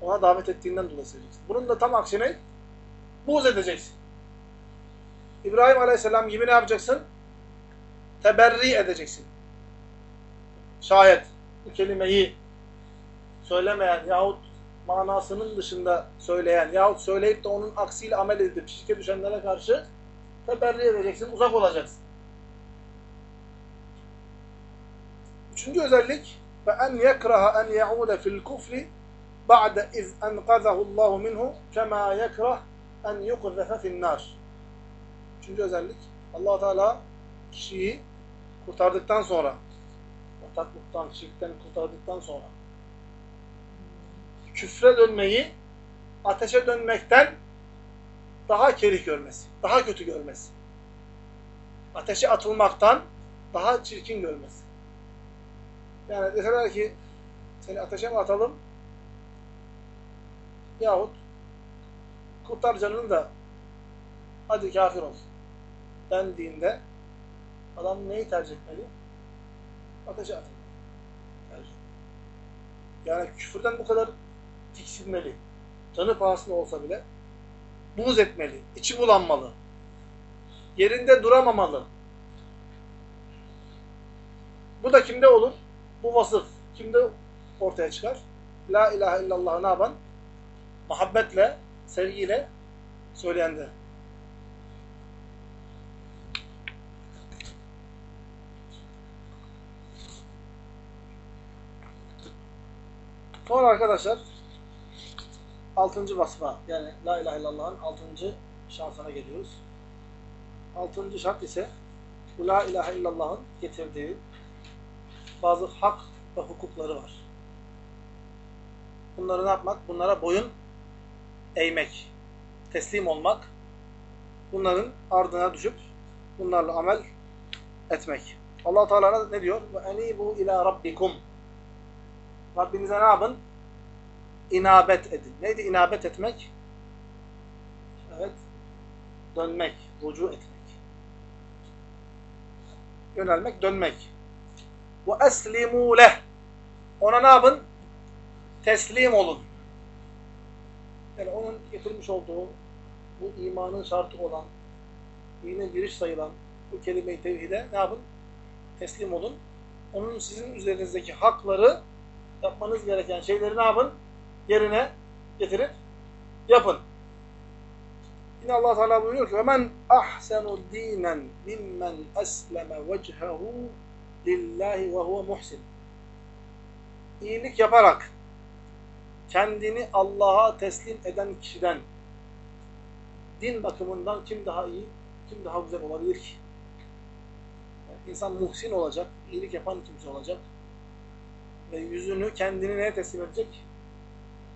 S1: ona davet ettiğinden dolayı seveceksin. Bunun da tam aksine buğz edeceksin. İbrahim Aleyhisselam gibi ne yapacaksın? Teberri edeceksin. Şayet bu kelimeyi söylemeyen yahut manasının dışında söyleyen yahut söyleyip de onun aksiyle amel edip şirke düşenlere karşı teberri edeceksin, uzak olacaksın. Üçüncü özellik ve en yekraha en yaude fil kufri ba'de iz enqazahu Allahu minhu kema yekrah en yuqzefe fin nar. Üçüncü özellik Allah Teala kişiyi kurtardıktan sonra ortaklıktan, şirkten kurtardıktan sonra küfre dönmeyi ateşe dönmekten daha kerih görmesi, daha kötü görmesi. Ateşe atılmaktan daha çirkin görmesi. Yani deseler ki seni ateşe mi atalım yahut kurtar canını da hadi kafir ol dendiğinde adam neyi tercih etmeli? Ateşe. Tercih. Yani küfürden bu kadar tiksinmeli. Canı pahasına olsa bile buğz etmeli. içi bulanmalı. Yerinde duramamalı. Bu da kimde olur? Bu vasıf kimde ortaya çıkar? La ilahe illallah ne yapan? Muhabbetle, sevgiyle söyleyende. Sonra arkadaşlar altıncı vasfa yani La ilahe illallah'ın altıncı şartına geliyoruz. Altıncı şart ise bu La ilahe illallah'ın getirdiği bazı hak ve hukukları var. Bunları ne yapmak? Bunlara boyun eğmek, teslim olmak, bunların ardına düşüp bunlarla amel etmek. Allah Teala ne diyor? Ve enibu ila rabbikum. Rabbinize ne yapın? İnabet edin. Neydi inabet etmek? Evet. Dönmek, rucu etmek. Yönelmek, dönmek. Ve eslimu leh. Ona ne yapın? Teslim olun. Yani onun getirmiş olduğu bu imanın şartı olan, dine giriş sayılan bu kelime-i tevhide ne yapın? Teslim olun. Onun sizin üzerinizdeki hakları yapmanız gereken şeyleri ne yapın? Yerine getirip yapın. Yine Allah Teala buyuruyor ki: "Men ahsenu dinen mimmen esleme vechehu lillahi ve huve muhsin." İyilik yaparak kendini Allah'a teslim eden kişiden din bakımından kim daha iyi, kim daha güzel olabilir ki? Yani insan muhsin olacak, iyilik yapan kimse olacak ve yüzünü kendini neye teslim edecek?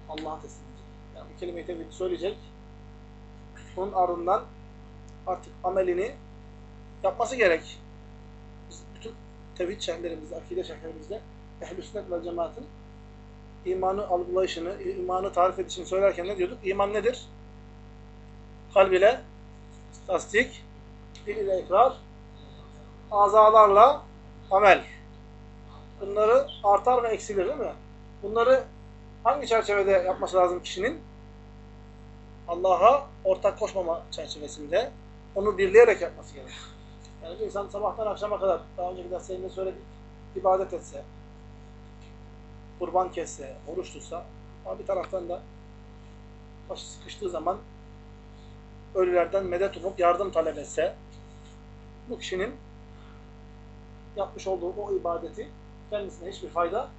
S1: Allah'a teslim edecek. Yani bu kelime-i tevhidi söyleyecek. Bunun ardından artık amelini yapması gerek. Biz bütün tevhid şehirlerimizde, akide şehirlerimizde ehl-i sünnet ve cemaatin imanı algılayışını, imanı tarif edişini söylerken ne diyorduk? İman nedir? Kalb ile tasdik, dil ile ikrar, azalarla amel. Bunları artar ve eksilir değil mi? Bunları hangi çerçevede yapması lazım kişinin? Allah'a ortak koşmama çerçevesinde onu birleyerek yapması gerekir. Yani bir insan sabahtan akşama kadar daha önceki derslerinde söyledik ibadet etse, kurban kesse, oruç tutsa ama bir taraftan da başı sıkıştığı zaman ölülerden medet umup yardım talep etse bu kişinin yapmış olduğu o ibadeti kendisine hiçbir fayda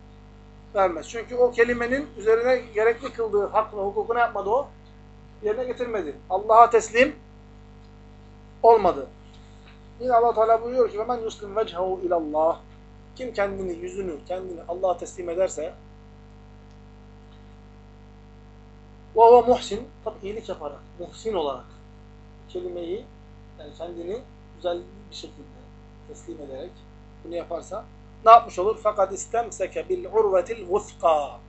S1: vermez. Çünkü o kelimenin üzerine gerekli kıldığı hak hukukunu yapmadı o. Yerine getirmedi. Allah'a teslim olmadı. Yine Allah Teala buyuruyor ki: "Men yuslim vechehu ilallah." Kim kendini, yüzünü, kendini Allah'a teslim ederse ve o muhsin, tabi iyilik yaparak, muhsin olarak kelimeyi yani kendini güzel bir şekilde teslim ederek bunu yaparsa ne yapmış olur? Fakat istemseke bil urvetil vuthqa.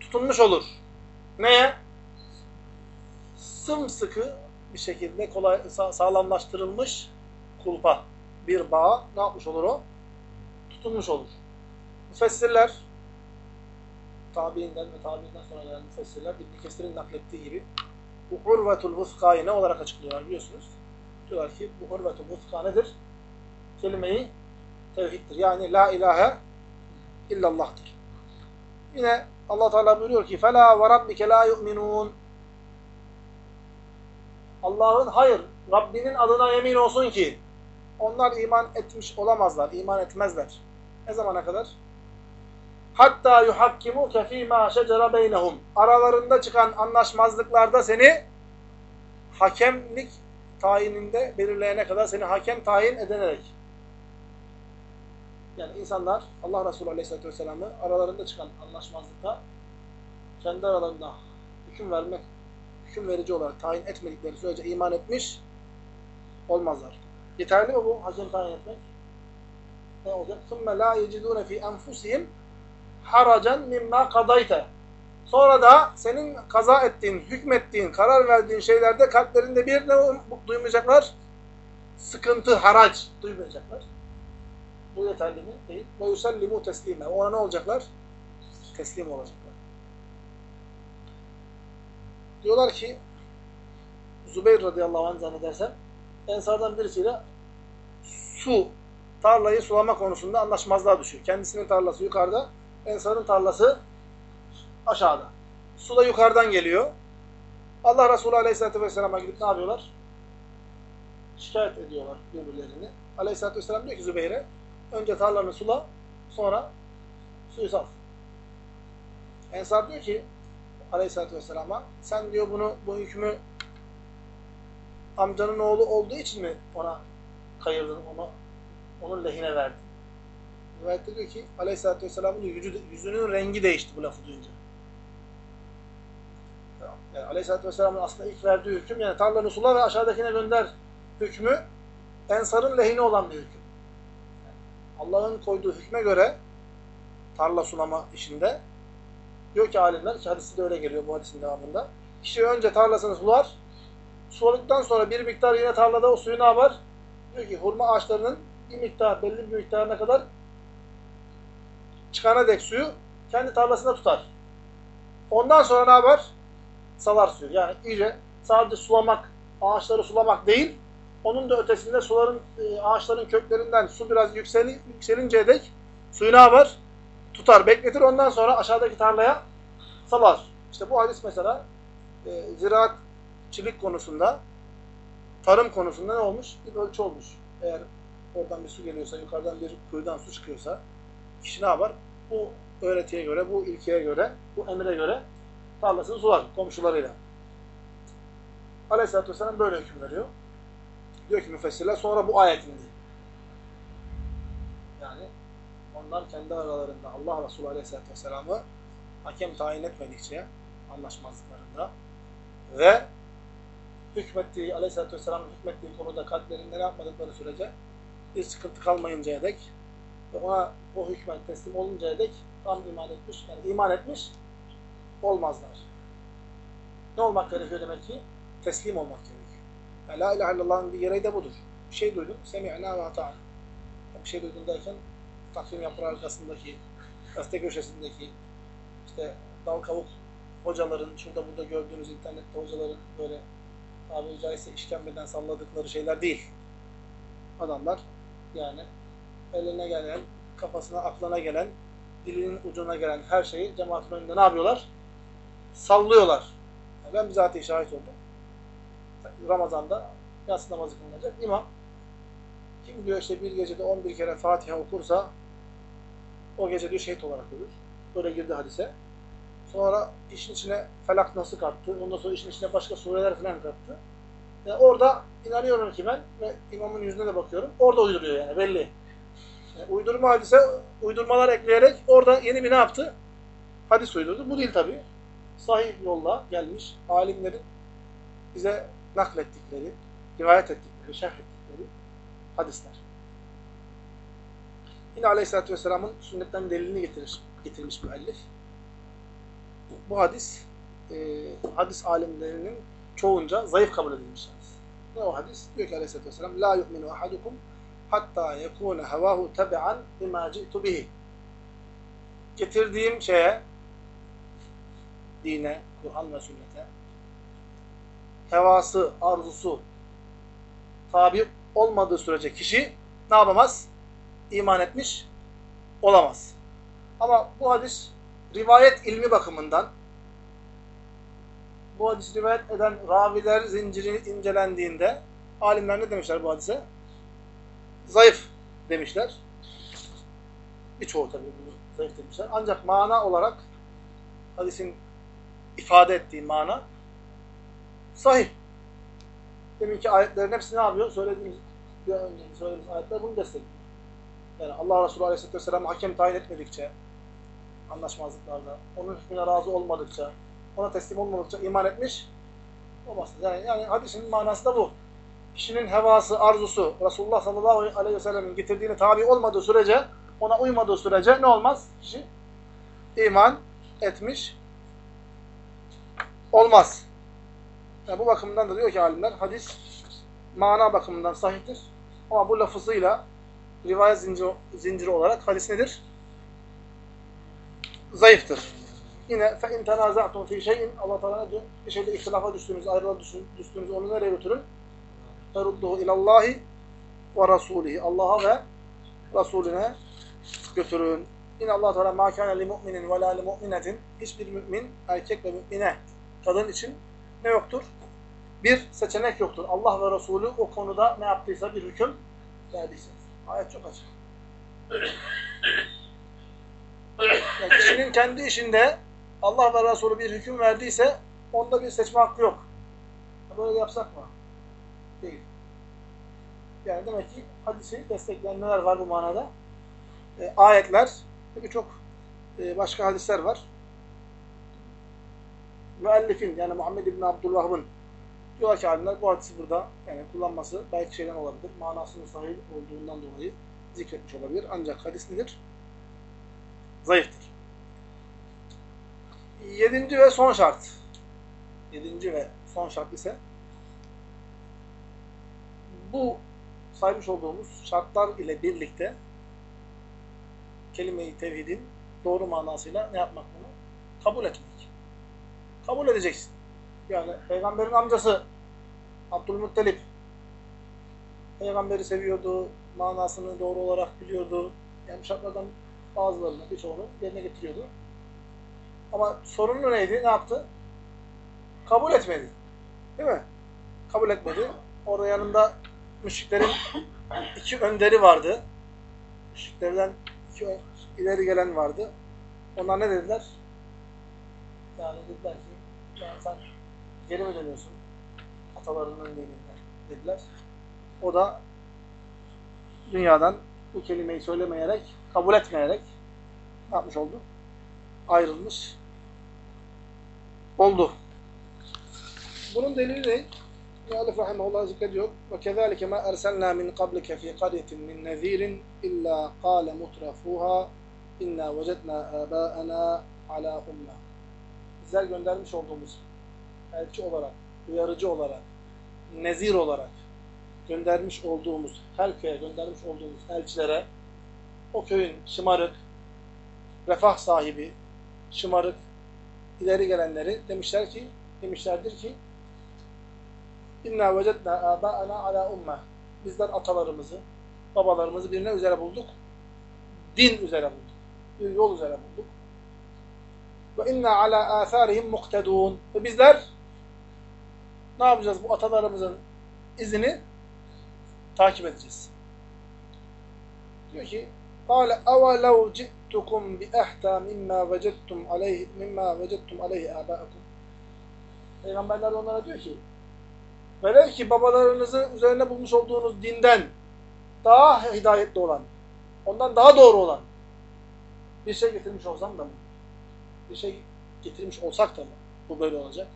S1: Tutunmuş olur. Neye? Sımsıkı bir şekilde kolay sağlamlaştırılmış kulpa bir bağ ne yapmış olur o? tutulmuş olur. Müfessirler, tabiinden ve tabiinden sonra gelen müfessirler İbn Kesir'in naklettiği gibi bu urvetul vuskayı ne olarak açıklıyorlar biliyorsunuz. Diyorlar ki bu urvetul vuska nedir? Kelimeyi tevhiddir. Yani la ilahe illallah'tır. Yine Allah Teala buyuruyor ki fela ve rabbike la yu'minun Allah'ın hayır Rabbinin adına yemin olsun ki onlar iman etmiş olamazlar, iman etmezler. Ne zamana kadar? Hatta yuhakkimu fîmâ şecere beynehum. Aralarında çıkan anlaşmazlıklarda seni hakemlik tayininde belirleyene kadar seni hakem tayin edilerek. Yani insanlar Allah Resulü Aleyhisselatü Vesselam'ı aralarında çıkan anlaşmazlıkta kendi aralarında hüküm vermek, hüküm verici olarak tayin etmedikleri sürece iman etmiş olmazlar. Yeterli mi bu hakem tayin etmek? Ne olacak? ثُمَّ لَا يَجِدُونَ فِي أَنْفُسِهِمْ haracan mimma kadayte. Sonra da senin kaza ettiğin, hükmettiğin, karar verdiğin şeylerde kalplerinde bir ne duymayacaklar? Sıkıntı, harac duymayacaklar. Bu yeterli mi? Değil. Ve yusellimu teslime. Ona ne olacaklar? Teslim olacaklar. Diyorlar ki Zübeyir radıyallahu anh zannedersem Ensardan birisiyle su, tarlayı sulama konusunda anlaşmazlığa düşüyor. Kendisinin tarlası yukarıda, Ensar'ın tarlası aşağıda. Su da yukarıdan geliyor. Allah Resulü Aleyhisselatü Vesselam'a gidip ne yapıyorlar? Şikayet ediyorlar birbirlerini. Aleyhisselatü Vesselam diyor ki Zübeyir'e önce tarlanı sula, sonra suyu sal. Ensar diyor ki Aleyhisselatü Vesselam'a sen diyor bunu, bu hükmü amcanın oğlu olduğu için mi ona kayırdın, ona, onun lehine verdin? Rivayette diyor ki Aleyhisselatü Vesselam'ın yüzü, yüzünün rengi değişti bu lafı duyunca. Yani Aleyhisselatü Vesselam'ın aslında ilk verdiği hüküm yani tarlanı sula ve aşağıdakine gönder hükmü Ensar'ın lehine olan bir hüküm. Allah'ın koyduğu hükme göre tarla sulama işinde diyor ki alimler ki hadisi de öyle geliyor bu hadisin devamında. Kişi önce tarlasını sular suladıktan sonra bir miktar yine tarlada o suyu ne yapar? Diyor ki hurma ağaçlarının bir miktar, belli bir miktarına kadar çıkana dek suyu kendi tarlasında tutar. Ondan sonra ne yapar? Salar suyu. Yani iyice sadece sulamak, ağaçları sulamak değil, onun da ötesinde suların, e, ağaçların köklerinden su biraz yükseli, yükselinceye dek suyu ne yapar? Tutar, bekletir. Ondan sonra aşağıdaki tarlaya salar. İşte bu hadis mesela e, ziraat çiftçilik konusunda, tarım konusunda ne olmuş? Bir ölçü olmuş. Eğer oradan bir su geliyorsa, yukarıdan bir kuyudan su çıkıyorsa, kişi ne yapar? Bu öğretiye göre, bu ilkeye göre, bu emre göre tarlasını sular komşularıyla. Aleyhisselatü Vesselam böyle hüküm veriyor. Diyor ki müfessirler, sonra bu ayet indi. Yani onlar kendi aralarında Allah Resulü Aleyhisselatü Vesselam'ı hakem tayin etmedikçe anlaşmazlıklarında ve hükmettiği, aleyhissalatü vesselamın hükmettiği konuda kalplerinde ne yapmadıkları sürece bir sıkıntı kalmayıncaya dek ve ona o hükmen teslim oluncaya dek tam iman etmiş, yani iman etmiş olmazlar. Ne olmak gerekiyor demek ki? Teslim olmak gerekiyor. Yani La ilahe illallah'ın bir gereği de budur. Bir şey duydun, semi'na ve hata'an. Bir şey duydun derken takvim yaprağı arkasındaki, gazete köşesindeki, işte dal kavuk hocaların, şurada burada gördüğünüz internette hocaların böyle tabiri caizse işkembeden salladıkları şeyler değil. Adamlar yani eline gelen, kafasına, aklına gelen, dilinin ucuna gelen her şeyi cemaatin önünde ne yapıyorlar? Sallıyorlar. Yani ben bizatihi şahit oldum. Ramazan'da yatsı namazı kılınacak. İmam kim diyor işte bir gecede 11 kere Fatiha okursa o gece diyor şehit olarak ölür. Böyle girdi hadise. Sonra işin içine felak nasıl kattı. Ondan sonra işin içine başka sureler falan kattı. Yani orada inanıyorum ki ben ve imamın yüzüne de bakıyorum. Orada uyduruyor yani belli. Yani uydurma hadise uydurmalar ekleyerek orada yeni bir ne yaptı? Hadis uydurdu. Bu değil tabi. Sahih yolla gelmiş alimlerin bize naklettikleri, rivayet ettikleri, şerh ettikleri hadisler. Yine Aleyhisselatü Vesselam'ın sünnetten delilini getirir, getirmiş müellif bu hadis e, hadis alimlerinin çoğunca zayıf kabul edilmiş. Ne o hadis? Diyor ki aleyhissalatü vesselam La yu'minu ahadukum hatta yekune hevahu tebe'an lima ci'tu bihi. Getirdiğim şeye, dine, Kur'an ve sünnete, hevası, arzusu tabi olmadığı sürece kişi ne yapamaz? İman etmiş olamaz. Ama bu hadis rivayet ilmi bakımından bu hadis rivayet eden raviler zinciri incelendiğinde alimler ne demişler bu hadise? Zayıf demişler. Birçoğu tabii zayıf demişler. Ancak mana olarak hadisin ifade ettiği mana sahih. Deminki ayetlerin hepsi ne yapıyor? Söylediğimiz bir önceki söylediğimiz ayetler bunu destekliyor. Yani Allah Resulü Aleyhisselatü Vesselam hakem tayin etmedikçe, anlaşmazlıklarda, onun hükmüne razı olmadıkça, ona teslim olmadıkça iman etmiş olmazsınız. Yani, yani hadisin manası da bu. Kişinin hevası, arzusu, Resulullah sallallahu aleyhi ve sellem'in getirdiğini tabi olmadığı sürece, ona uymadığı sürece ne olmaz? Kişi iman etmiş olmaz. Yani bu bakımdan da diyor ki alimler, hadis mana bakımından sahihtir. Ama bu lafızıyla rivayet zinciri, zinciri olarak hadis nedir? Zayıftır. Yine fe in tenaza'tum fi şeyin Allah Teala diyor bir şeyde ihtilafa düştüğünüz, ayrılığa düştüğünüz onu nereye götürün? Erudduhu ilallahi ve rasulihi. Allah'a ve Resulüne götürün. Yine Allah Teala ma kana li mu'minin ve la li mu'minetin hiçbir mümin erkek ve mümine kadın için ne yoktur? Bir seçenek yoktur. Allah ve Resulü o konuda ne yaptıysa bir hüküm verdiyse. Ayet çok açık. Yani kişinin kendi işinde Allah ve Resulü bir hüküm verdiyse onda bir seçme hakkı yok. Böyle yapsak mı? Değil. Yani demek ki hadisi destekleyen neler var bu manada? E, ayetler, birçok e, başka hadisler var. Müellifin yani Muhammed İbni Abdülvahh'ın diyorlar ki alimler bu hadisi burada yani kullanması belki şeyden olabilir. Manasının sahih olduğundan dolayı zikretmiş olabilir. Ancak hadis nedir? Zayıftır. Yedinci ve son şart. Yedinci ve son şart ise bu saymış olduğumuz şartlar ile birlikte kelime-i tevhidin doğru manasıyla ne yapmak bunu? Kabul etmek. Kabul edeceksin. Yani peygamberin amcası Abdülmuttalip peygamberi seviyordu, manasını doğru olarak biliyordu. Yani şartlardan bazılarını, birçoğunu yerine getiriyordu. Ama sorunu neydi? Ne yaptı? Kabul etmedi. Değil mi? Kabul etmedi. Orada yanında müşriklerin iki önderi vardı. Müşriklerden iki ileri gelen vardı. Onlar ne dediler? Yani dediler ki yani sen geri mi dönüyorsun? Atalarının dininden dediler. O da dünyadan bu kelimeyi söylemeyerek, kabul etmeyerek ne yapmış oldu? Ayrılmış oldu. Bunun delili ne? Muallif rahimahullah zikrediyor. Ve kezalike ma erselna min qablike fi qaryatin min nezirin illa qale mutrafuha inna vecedna abâena ala umma. Bizler göndermiş olduğumuz elçi olarak, uyarıcı olarak, nezir olarak göndermiş olduğumuz, her köye göndermiş olduğumuz elçilere o köyün şımarık, refah sahibi, şımarık, ileri gelenleri demişler ki, demişlerdir ki İnna vecedna âbâena alâ ummeh. Bizler atalarımızı, babalarımızı birine üzere bulduk. Din üzere bulduk. Bir yol üzere bulduk. Ve inna alâ âthârihim muktedûn. Ve bizler ne yapacağız bu atalarımızın izini takip edeceğiz. Diyor ki قال أولو جئتكم بأحدى مما وجدتم عليه مما وجدتم عليه آباءكم Peygamberler onlara diyor ki velev ki babalarınızın üzerine bulmuş olduğunuz dinden daha hidayetli olan, ondan daha doğru olan bir şey getirmiş olsam da mı? Bir şey getirmiş olsak da mı? Bu böyle olacak.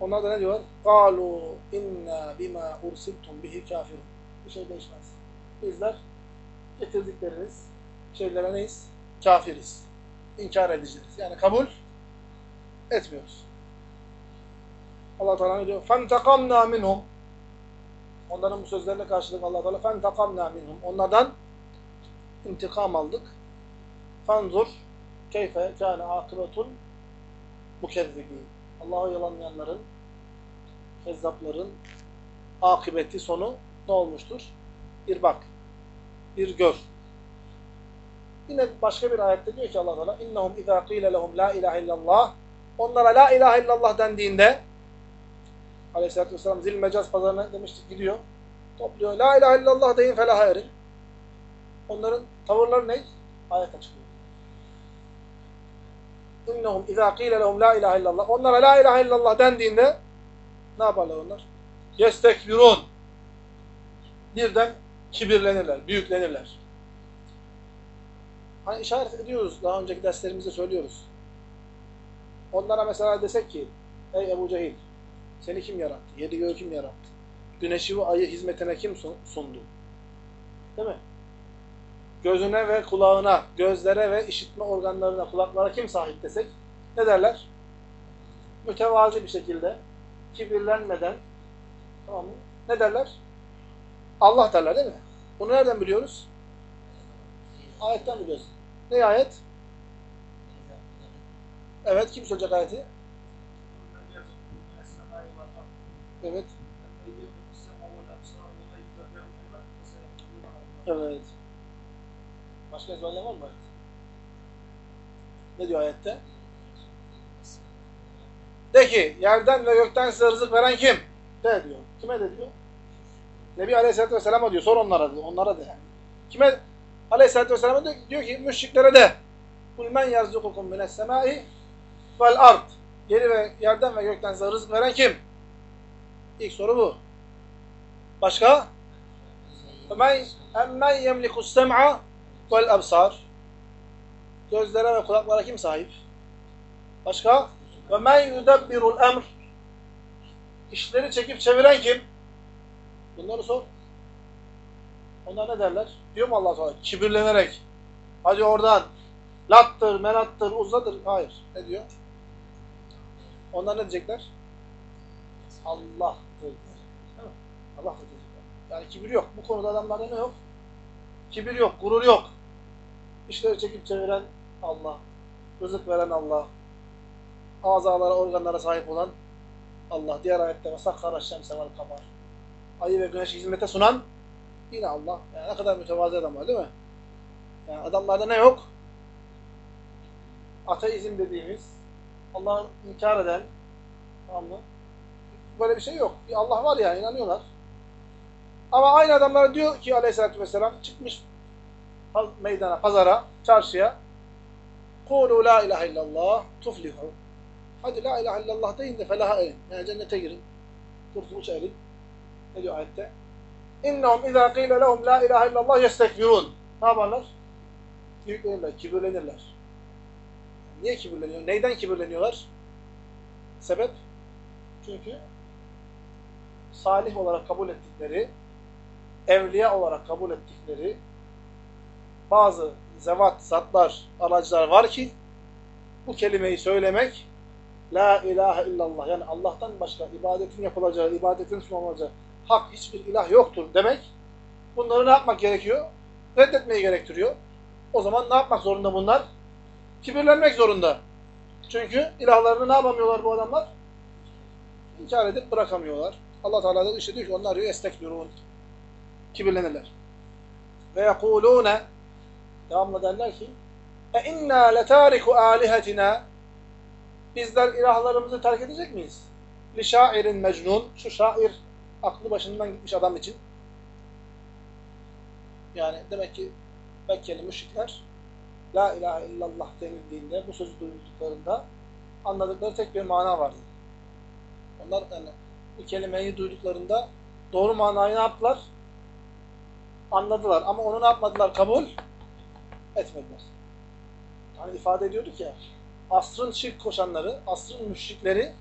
S1: Onlar da ne diyorlar? قَالُوا اِنَّا بِمَا اُرْسِلْتُمْ بِهِ كَافِرُونَ Bir şey değişmez. Bizler getirdikleriniz şeylere neyiz? Kafiriz. İnkar edeceğiz. Yani kabul etmiyoruz. Allah Teala ne diyor? فَانْتَقَمْنَا مِنْهُمْ Onların bu sözlerine karşılık Allah Teala fen takamna minhum. Onlardan intikam aldık. Fanzur keyfe kâne akıbetul mukezzibîn. Allah'ı yalanlayanların, kezzapların akıbeti, sonu ne olmuştur? Bir bak, bir gör. Yine başka bir ayette diyor ki Allah Teala innahum izâ qîle lehum la ilahe illallah onlara la ilahe illallah dendiğinde Aleyhisselatü Vesselam zil mecaz pazarına demiştik gidiyor. Topluyor. La ilahe illallah deyin felaha erin. Onların tavırları ne? Ayet açıklıyor. İnnehum izâ qîle lehum la ilahe illallah. Onlara la ilahe illallah dendiğinde ne yaparlar onlar? Yestekbirun. Birden kibirlenirler, büyüklenirler. Hani işaret ediyoruz, daha önceki derslerimizde söylüyoruz. Onlara mesela desek ki, ey Ebu Cehil, seni kim yarattı? Yedi göğü kim yarattı? Güneşi ve ayı hizmetine kim sundu? Değil mi? Gözüne ve kulağına, gözlere ve işitme organlarına, kulaklara kim sahip desek ne derler? Mütevazi bir şekilde, kibirlenmeden tamam mı? Ne derler? Allah derler değil mi? Bunu nereden biliyoruz? Ayetten biliyoruz. Ne ayet? Evet, kim söyleyecek ayeti? Evet. Evet. Başka ezberleyen var mı? Ne diyor ayette? De ki, yerden ve gökten size rızık veren kim? De diyor. Kime de diyor? Nebi Aleyhisselatü Vesselam'a diyor. Sor onlara diyor. Onlara de. Kime? Aleyhisselatü Vesselam'a diyor, diyor ki müşriklere de قُلْ مَنْ يَرْزُقُكُمْ مِنَ السَّمَاءِ وَالْاَرْضِ Yeri ve yerden ve gökten size rızık veren kim? İlk soru bu. Başka? اَمَّنْ يَمْلِكُ السَّمْعَ وَالْأَبْصَارِ Gözlere ve kulaklara kim sahip? Başka? وَمَنْ يُدَبِّرُ الْاَمْرِ İşleri çekip çeviren kim? Bunları sor. Ona ne derler? Diyor mu Allah Teala? Kibirlenerek. Hadi oradan. Lattır, melattır, uzadır. Hayır. Ne diyor? Onlar ne diyecekler? Allah diyecekler. Allah diyecekler. Yani kibir yok. Bu konuda adamlarda ne yok? Kibir yok, gurur yok. İşleri çekip çeviren Allah. Rızık veren Allah. Azalara, organlara sahip olan Allah. Diğer ayette ve sakkara şemse vel kamar. Ayı ve güneşi hizmete sunan yine Allah. Yani ne kadar mütevazi adamlar değil mi? Yani adamlarda ne yok? Ateizm dediğimiz, Allah'ı inkar eden, tamam mı? Böyle bir şey yok. Bir Allah var ya, inanıyorlar. Ama aynı adamlar diyor ki aleyhissalatü vesselam, çıkmış meydana, pazara, çarşıya, قُولُوا لَا اِلَٰهَ اِلَّا اللّٰهِ تُفْلِحُوا Hadi la ilahe illallah deyin de felaha erin. Yani cennete girin. Kurtuluş erin. Ne diyor ayette? İnnehum izâ qîle lehum la ilahe illallah yestekbirun. Ne yaparlar? Büyüklenirler, kibirlenirler. Niye kibirleniyor? Neyden kibirleniyorlar? Sebep? Çünkü salih olarak kabul ettikleri, evliya olarak kabul ettikleri bazı zevat, zatlar, aracılar var ki bu kelimeyi söylemek La ilahe illallah yani Allah'tan başka ibadetin yapılacağı, ibadetin sunulacağı hak hiçbir ilah yoktur demek bunları ne yapmak gerekiyor? Reddetmeyi gerektiriyor. O zaman ne yapmak zorunda bunlar? Kibirlenmek zorunda. Çünkü ilahlarını ne yapamıyorlar bu adamlar? İnkar edip bırakamıyorlar. Allah Teala da işte diyor ki onlar diyor estekbirun. Kibirlenirler. Ve yekulune devamlı derler ki e inna letariku alihetina bizler ilahlarımızı terk edecek miyiz? Li şairin mecnun şu şair aklı başından gitmiş adam için. Yani demek ki Mekkeli müşrikler La ilahe illallah denildiğinde, bu sözü duyduklarında anladıkları tek bir mana vardı. Onlar yani bu kelimeyi duyduklarında doğru manayı ne yaptılar? Anladılar. Ama onu ne yapmadılar? Kabul etmediler. Hani ifade ediyorduk ya, asrın şirk koşanları, asrın müşrikleri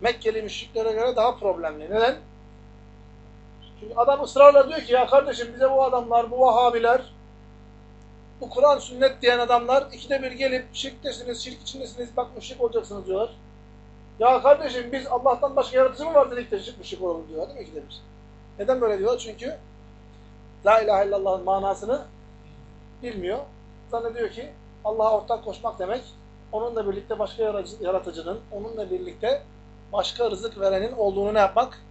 S1: Mekkeli müşriklere göre daha problemli. Neden? Çünkü adam ısrarla diyor ki ya kardeşim bize bu adamlar, bu Vahabiler, bu Kur'an sünnet diyen adamlar ikide bir gelip şirktesiniz, şirk içindesiniz, bak müşrik olacaksınız diyorlar. Ya kardeşim biz Allah'tan başka yaratıcı mı var dedik de müşrik olalım diyorlar değil mi ikide bir? Neden böyle diyor? Çünkü La ilahe illallah'ın manasını bilmiyor. Zannediyor ki Allah'a ortak koşmak demek, onunla birlikte başka yaratıcının, onunla birlikte başka rızık verenin olduğunu ne yapmak?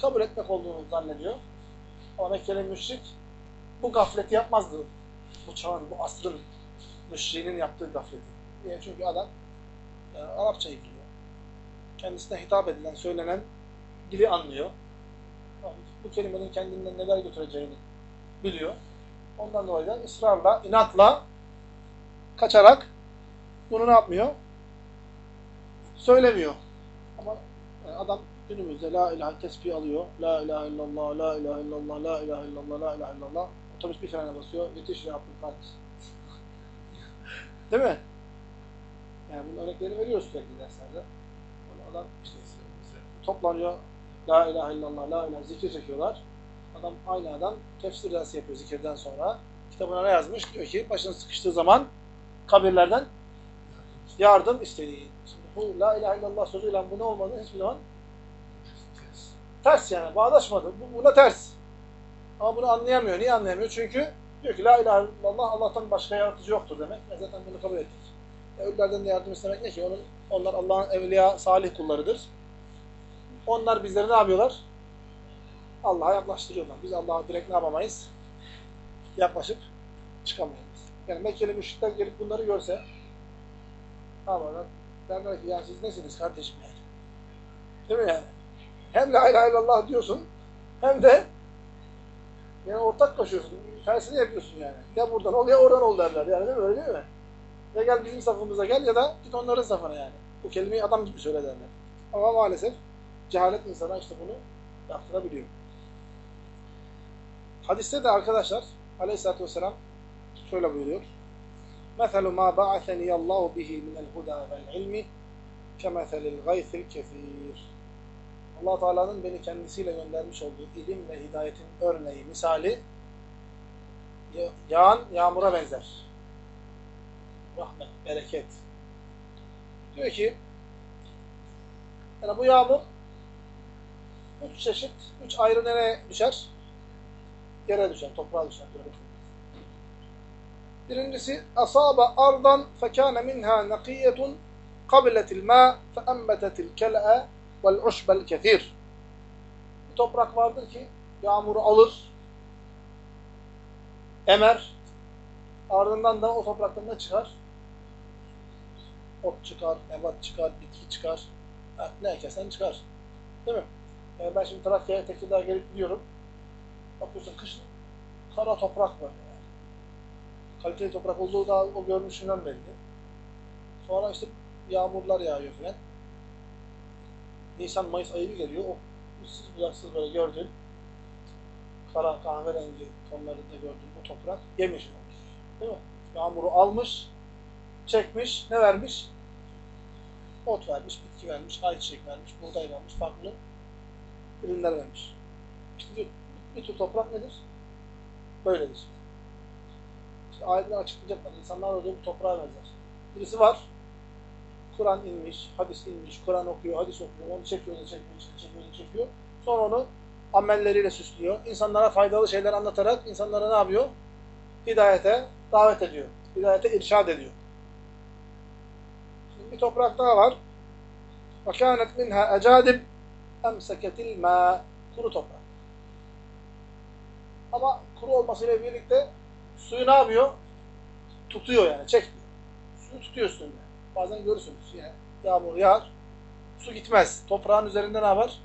S1: Kabul etmek olduğunu zannediyor. Ama Mekkeli müşrik bu gafleti yapmazdı. Bu çağın, bu asrın müşriğinin yaptığı gafleti. Niye? Çünkü adam e, Arapçayı biliyor. Kendisine hitap edilen, söylenen dili anlıyor. Bu kelimenin kendinden neler götüreceğini biliyor. Ondan dolayı da ısrarla, inatla, kaçarak bunu ne yapmıyor? Söylemiyor. Ama e, adam günümüzde la ilahe tesbih alıyor. La ilahe illallah, la ilahe illallah, la ilahe illallah, la ilahe illallah. Otobüs bir frene basıyor. Yetiş ya. Değil mi? Yani bunun örnekleri veriyoruz sürekli derslerde. Böyle adam işte toplanıyor. La ilahe illallah, la ilahe zikir çekiyorlar. Adam aynı adam tefsir dersi yapıyor zikirden sonra. Kitabına ne yazmış? Diyor ki başına sıkıştığı zaman kabirlerden yardım isteyin. Bu la ilahe illallah sözüyle bu ne olmadı hiçbir zaman ters yani bağdaşmadı. Bu buna ters. Ama bunu anlayamıyor. Niye anlayamıyor? Çünkü diyor ki la ilahe illallah Allah'tan başka yaratıcı yoktur demek. E zaten bunu kabul ettik. E ölülerden de yardım istemek ne ki? Onun, onlar Allah'ın evliya, salih kullarıdır. Onlar bizleri ne yapıyorlar? Allah'a yaklaştırıyorlar. Biz Allah'a direkt ne yapamayız? Yaklaşıp çıkamayız. Yani Mekkeli müşrikler gelip bunları görse ne yaparlar? Derler ki ya siz nesiniz kardeşim yani? Değil mi yani? Hem la ilahe illallah diyorsun hem de yani ortak koşuyorsun. Tersini yapıyorsun yani. Ya buradan ol ya oradan ol derler yani değil mi? Öyle değil mi? Ya gel bizim safımıza gel ya da git onların safına yani. Bu kelimeyi adam gibi söyle derler. Ama maalesef cehalet insana işte bunu yaptırabiliyor. Hadiste de arkadaşlar aleyhissalatü vesselam şöyle buyuruyor. مَثَلُ مَا بَعَثَنِيَ اللّٰهُ بِهِ مِنَ الْهُدَى وَالْعِلْمِ كَمَثَلِ الْغَيْثِ الْكَثِيرِ allah Teala'nın beni kendisiyle göndermiş olduğu ilim ve hidayetin örneği, misali yağan yağmura benzer. Rahmet, bereket. Diyor ki yani bu yağmur üç çeşit, üç ayrı nereye düşer? Yere düşer, toprağa düşer. Birincisi asaba ardan fekâne minhâ nakiyetun kabiletil mâ feembetetil kel'e vel uşbel kethir. Bir toprak vardır ki yağmuru alır, emer, ardından da o topraktan ne çıkar? Ot çıkar, nebat çıkar, bitki çıkar. Ha, ne ekersen çıkar. Değil mi? Yani ben şimdi Trakya'ya Tekirdağ'a gelip gidiyorum. Bakıyorsun kışın kara toprak böyle. Kaliteli toprak olduğu da o görünüşünden belli. Sonra işte yağmurlar yağıyor filan. Nisan, Mayıs ayı geliyor. O uçsuz bucaksız böyle gördüğün kara kahverengi tonlarında gördüğün bu toprak yemiş olmuş. Değil mi? Yağmuru almış, çekmiş, ne vermiş? Ot vermiş, bitki vermiş, ayçiçek vermiş, buğday vermiş, farklı ürünler vermiş. İşte bir, bir tür toprak nedir? Böyledir. İşte ayetler açıklayacaklar. İnsanlar da bu toprağa benzer. Birisi var, Kur'an inmiş, hadis inmiş, Kur'an okuyor, hadis okuyor, onu çekiyor, onu çekiyor, onu çekiyor, onu çekiyor. Sonra onu amelleriyle süslüyor. İnsanlara faydalı şeyler anlatarak insanlara ne yapıyor? Hidayete davet ediyor. Hidayete irşad ediyor. Şimdi bir toprak daha var. وَكَانَتْ مِنْهَا اَجَادِبْ اَمْسَكَتِ الْمَا Kuru toprak. Ama kuru olmasıyla birlikte suyu ne yapıyor? Tutuyor yani, çekmiyor. Suyu tutuyor üstünde. Bazen görürsünüz yine yağmur yağar, su gitmez. Toprağın üzerinde ne yapar?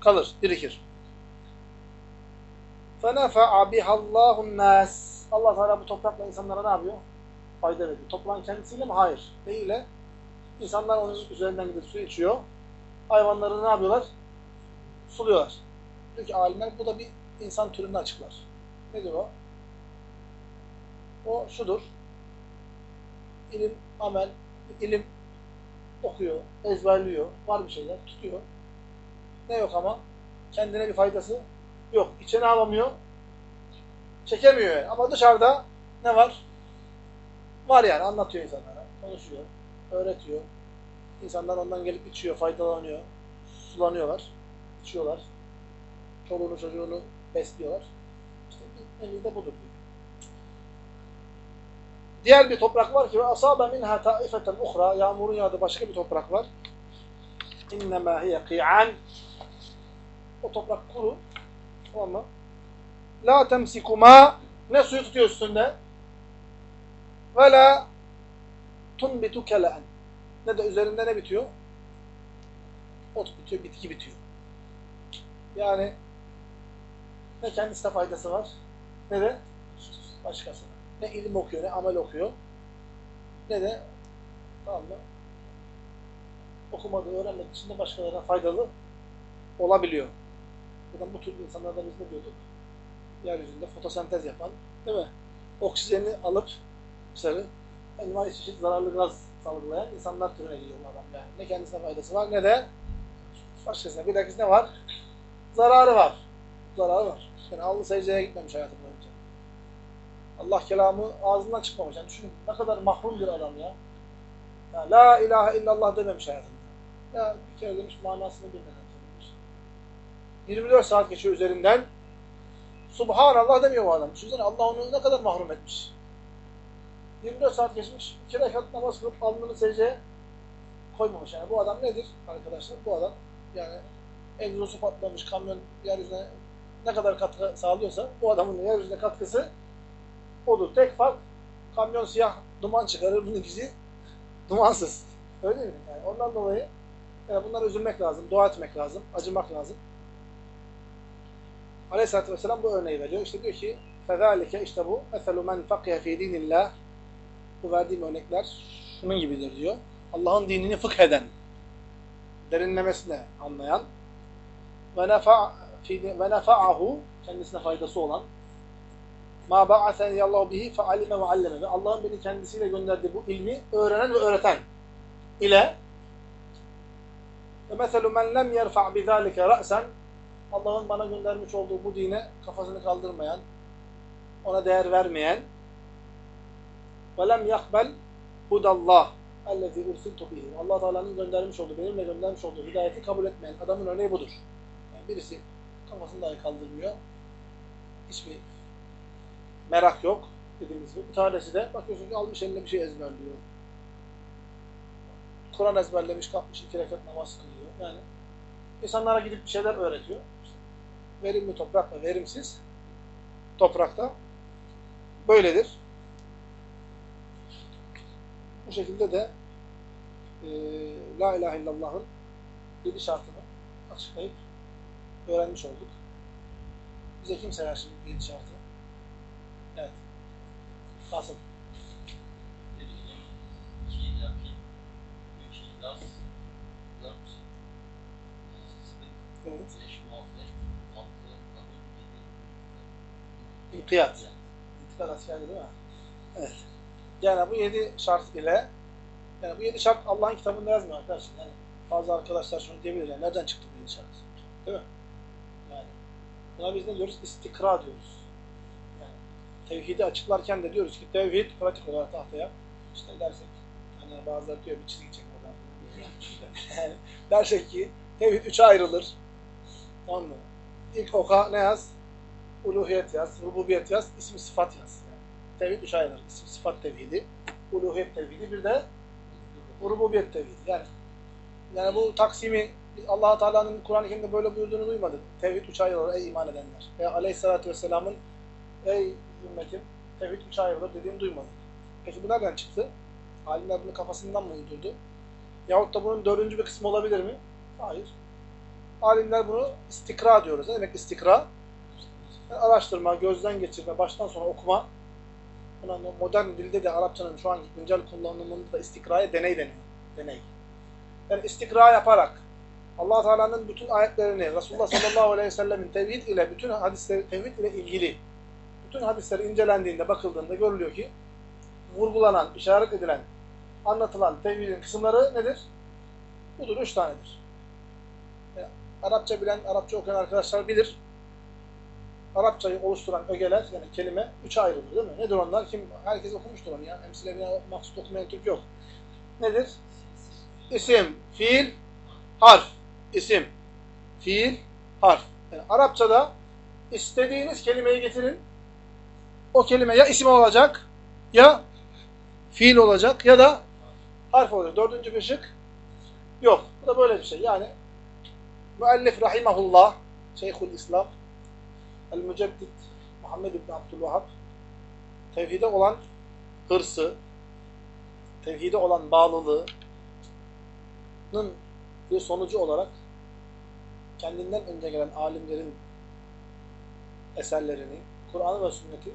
S1: Kalır, birikir. فَنَفَعَ بِهَا اللّٰهُ النَّاسِ Allah Teala bu toprakla insanlara ne yapıyor? Fayda veriyor. Toprağın kendisiyle mi? Hayır. Neyle? İnsanlar onun üzerinden gidip su içiyor. Hayvanları ne yapıyorlar? Suluyorlar. Diyor ki alimler bu da bir insan türünü açıklar. Nedir o? O şudur. İlim, amel, ilim okuyor, ezberliyor, var bir şeyler, tutuyor. Ne yok ama? Kendine bir faydası yok. İçe ne yapamıyor? Çekemiyor yani. Ama dışarıda ne var? Var yani. Anlatıyor insanlara. Konuşuyor. Öğretiyor. İnsanlar ondan gelip içiyor, faydalanıyor. Sulanıyorlar. içiyorlar. çoluğunu çocuğunu besliyorlar. İşte bir nevi de budur diyor. Diğer bir toprak var ki ve asabe minha taifeten uhra yağmurun yağdığı başka bir toprak var. İnnemâ hiye kı'an O toprak kuru. Tamam mı? La temsikuma ne suyu tutuyor üstünde? Ve la tunbitu kele'en ne de üzerinde ne bitiyor? Ot bitiyor, bitki bitiyor. Yani ne kendisine faydası var ne de başkasına. Ne ilim okuyor, ne amel okuyor ne de tamam mı? Okumadığı, öğrenmediği için de başkalarına faydalı olabiliyor. Buradan bu tür insanlarda biz ne diyorduk? Yeryüzünde fotosentez yapan, değil mi? Oksijeni alıp dışarı envai çeşit zararlı gaz salgılayan insanlar türüne giriyor adam yani. Ne kendisine faydası var ne de başkasına. Bir dakika ne var? Zararı var. Zararı var. Yani Allah secdeye gitmemiş hayatı boyunca. Allah kelamı ağzından çıkmamış. Yani düşünün ne kadar mahrum bir adam ya. ya La ilahe illallah dememiş hayatında. Ya bir kere demiş manasını bilmeden söylemiş. 24 saat geçiyor üzerinden. Subhanallah demiyor bu adam. Düşünsene Allah onu ne kadar mahrum etmiş. 24 saat geçmiş, iki rekat namaz kılıp alnını secdeye koymamış. Yani bu adam nedir arkadaşlar? Bu adam yani egzosu patlamış kamyon yeryüzüne ne kadar katkı sağlıyorsa bu adamın yeryüzüne katkısı odur. Tek fark kamyon siyah duman çıkarır, bunun ikisi dumansız. Öyle değil mi? Yani ondan dolayı yani bunlara üzülmek lazım, dua etmek lazım, acımak lazım. Aleyhisselatü Vesselam bu örneği veriyor. İşte diyor ki فَذَٰلِكَ işte bu مَثَلُ مَنْ فَقِيَ ف۪ي دِينِ اللّٰهِ Bu verdiğim örnekler şunun gibidir diyor. Allah'ın dinini fıkh eden, derinlemesine anlayan ve nefa'ahu kendisine faydası olan ma ba'athani Allahu bihi fe'alime ve alleme ve Allah'ın beni kendisiyle gönderdiği bu ilmi öğrenen ve öğreten ile ve meselu men lem yerfa' bizalike ra'sen Allah'ın bana göndermiş olduğu bu dine kafasını kaldırmayan, ona değer vermeyen ve lem yakbel hudallah ellezî ursiltu bihi. Allah Teala'nın göndermiş olduğu, benimle göndermiş olduğu hidayeti kabul etmeyen adamın örneği budur. Yani birisi kafasını dahi kaldırmıyor. Hiçbir merak yok dediğimiz gibi. Bir tanesi de bakıyorsun ki almış eline bir şey ezberliyor. Kur'an ezberlemiş, kalkmış iki rekat namaz kılıyor. Yani insanlara gidip bir şeyler öğretiyor. Verimli toprak ve verimsiz toprakta böyledir. Bu şekilde de e, La ilahe illallah'ın yedi şartını açıklayıp öğrenmiş olduk. Bize kim sayar şimdi yedi şartı? Kasım. Evet. İnkiyat. İntikad askerliği değil mi? Evet. Yani bu yedi şart ile yani bu yedi şart Allah'ın kitabında yazmıyor arkadaşlar. Yani bazı arkadaşlar şunu diyebilir yani nereden çıktı bu yedi şart? Değil mi? Yani buna biz ne diyoruz? İstikra diyoruz. Tevhidi açıklarken de diyoruz ki tevhid pratik olarak tahtaya işte dersek hani bazıları diyor bir çizgi çek oradan. dersek ki tevhid üçe ayrılır. Tamam mı? İlk oka ne yaz? Uluhiyet yaz, rububiyet yaz, isim sıfat yaz. Yani tevhid üç ayrılır. İsim sıfat tevhidi, uluhiyet tevhidi, bir de rububiyet tevhidi. Yani yani bu taksimi Allah Teala'nın Kur'an-ı Kerim'de böyle buyurduğunu duymadık. Tevhid üç ayrılır ey iman edenler. Ve Aleyhisselatü Vesselam'ın ey ümmetim tevhid üç ayrılır dediğini duymadık. Peki bu nereden çıktı? Alimler bunu kafasından mı uydurdu? Yahut da bunun dördüncü bir kısmı olabilir mi? Hayır. Alimler bunu istikra diyoruz. Ne demek istikra? Yani araştırma, gözden geçirme, baştan sona okuma. Buna modern dilde de Arapçanın şu anki güncel kullanımında da istikraya deney deniyor. Deney. Yani istikra yaparak allah Teala'nın bütün ayetlerini, Resulullah sallallahu aleyhi ve sellemin tevhid ile, bütün hadisleri tevhid ile ilgili bütün hadisleri incelendiğinde, bakıldığında görülüyor ki vurgulanan, işaret edilen, anlatılan tevhidin kısımları nedir? Budur, üç tanedir. Yani Arapça bilen, Arapça okuyan arkadaşlar bilir. Arapçayı oluşturan ögeler, yani kelime üçe ayrılır değil mi? Nedir onlar? Kim? Herkes okumuştur onu ya. Emsile bina maksut okumayan Türk yok. Nedir? İsim, fiil, harf. İsim, fiil, harf. Yani Arapçada istediğiniz kelimeyi getirin. O kelime ya isim olacak, ya fiil olacak, ya da harf olacak. Dördüncü bir şık yok. Bu da böyle bir şey. Yani müellif rahimahullah, Şeyhül İslam, El-Müceddid Muhammed İbni Abdülvahhab tevhide olan hırsı, tevhide olan bağlılığının bir sonucu olarak kendinden önce gelen alimlerin eserlerini, Kur'an'ı ve sünneti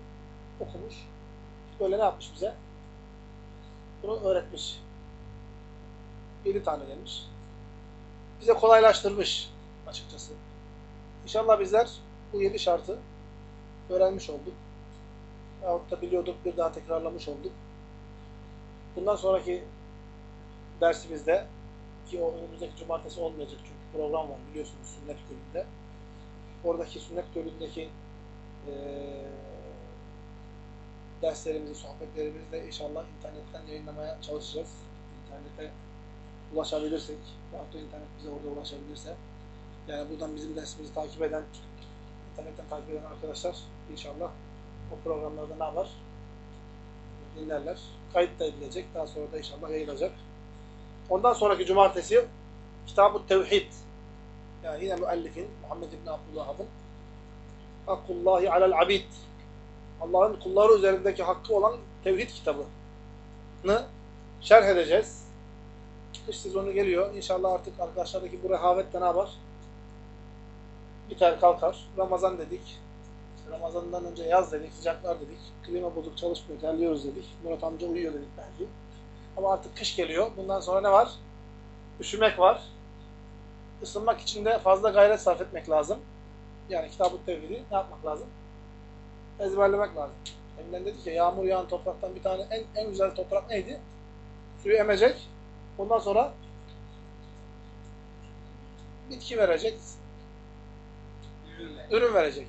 S1: okumuş. Böyle ne yapmış bize? Bunu öğretmiş. Yedi tane demiş. Bize kolaylaştırmış açıkçası. İnşallah bizler bu yedi şartı öğrenmiş olduk. Yahut da biliyorduk, bir daha tekrarlamış olduk. Bundan sonraki dersimizde ki o önümüzdeki cumartesi olmayacak çünkü program var biliyorsunuz sünnet köyünde. Oradaki sünnet köyündeki eee derslerimizi, sohbetlerimizi de inşallah internetten yayınlamaya çalışacağız. İnternete ulaşabilirsek, veyahut da internet bize orada ulaşabilirse. Yani buradan bizim dersimizi takip eden, internetten takip eden arkadaşlar inşallah o programlarda ne yapar? Dinlerler. Kayıt da edilecek. Daha sonra da inşallah yayılacak. Ondan sonraki cumartesi Kitab-ı Tevhid. Yani yine müellifin Muhammed İbni Abdülvahhab'ın Hakkullahi alel abid. Allah'ın kulları üzerindeki hakkı olan tevhid kitabını şerh edeceğiz. Kış sezonu geliyor. İnşallah artık arkadaşlardaki bu rehavet de ne yapar? Biter kalkar. Ramazan dedik. Ramazan'dan önce yaz dedik, sıcaklar dedik. Klima bozuk çalışmıyor, terliyoruz dedik. Murat amca uyuyor dedik belki. Ama artık kış geliyor. Bundan sonra ne var? Üşümek var. Isınmak için de fazla gayret sarf etmek lazım. Yani Kitab-ı Tevhid'i ne yapmak lazım? Ezberlemek lazım. Emden dedi ki yağmur yağan topraktan bir tane en, en güzel toprak neydi? Suyu emecek. Ondan sonra bitki verecek. Ürün verecek.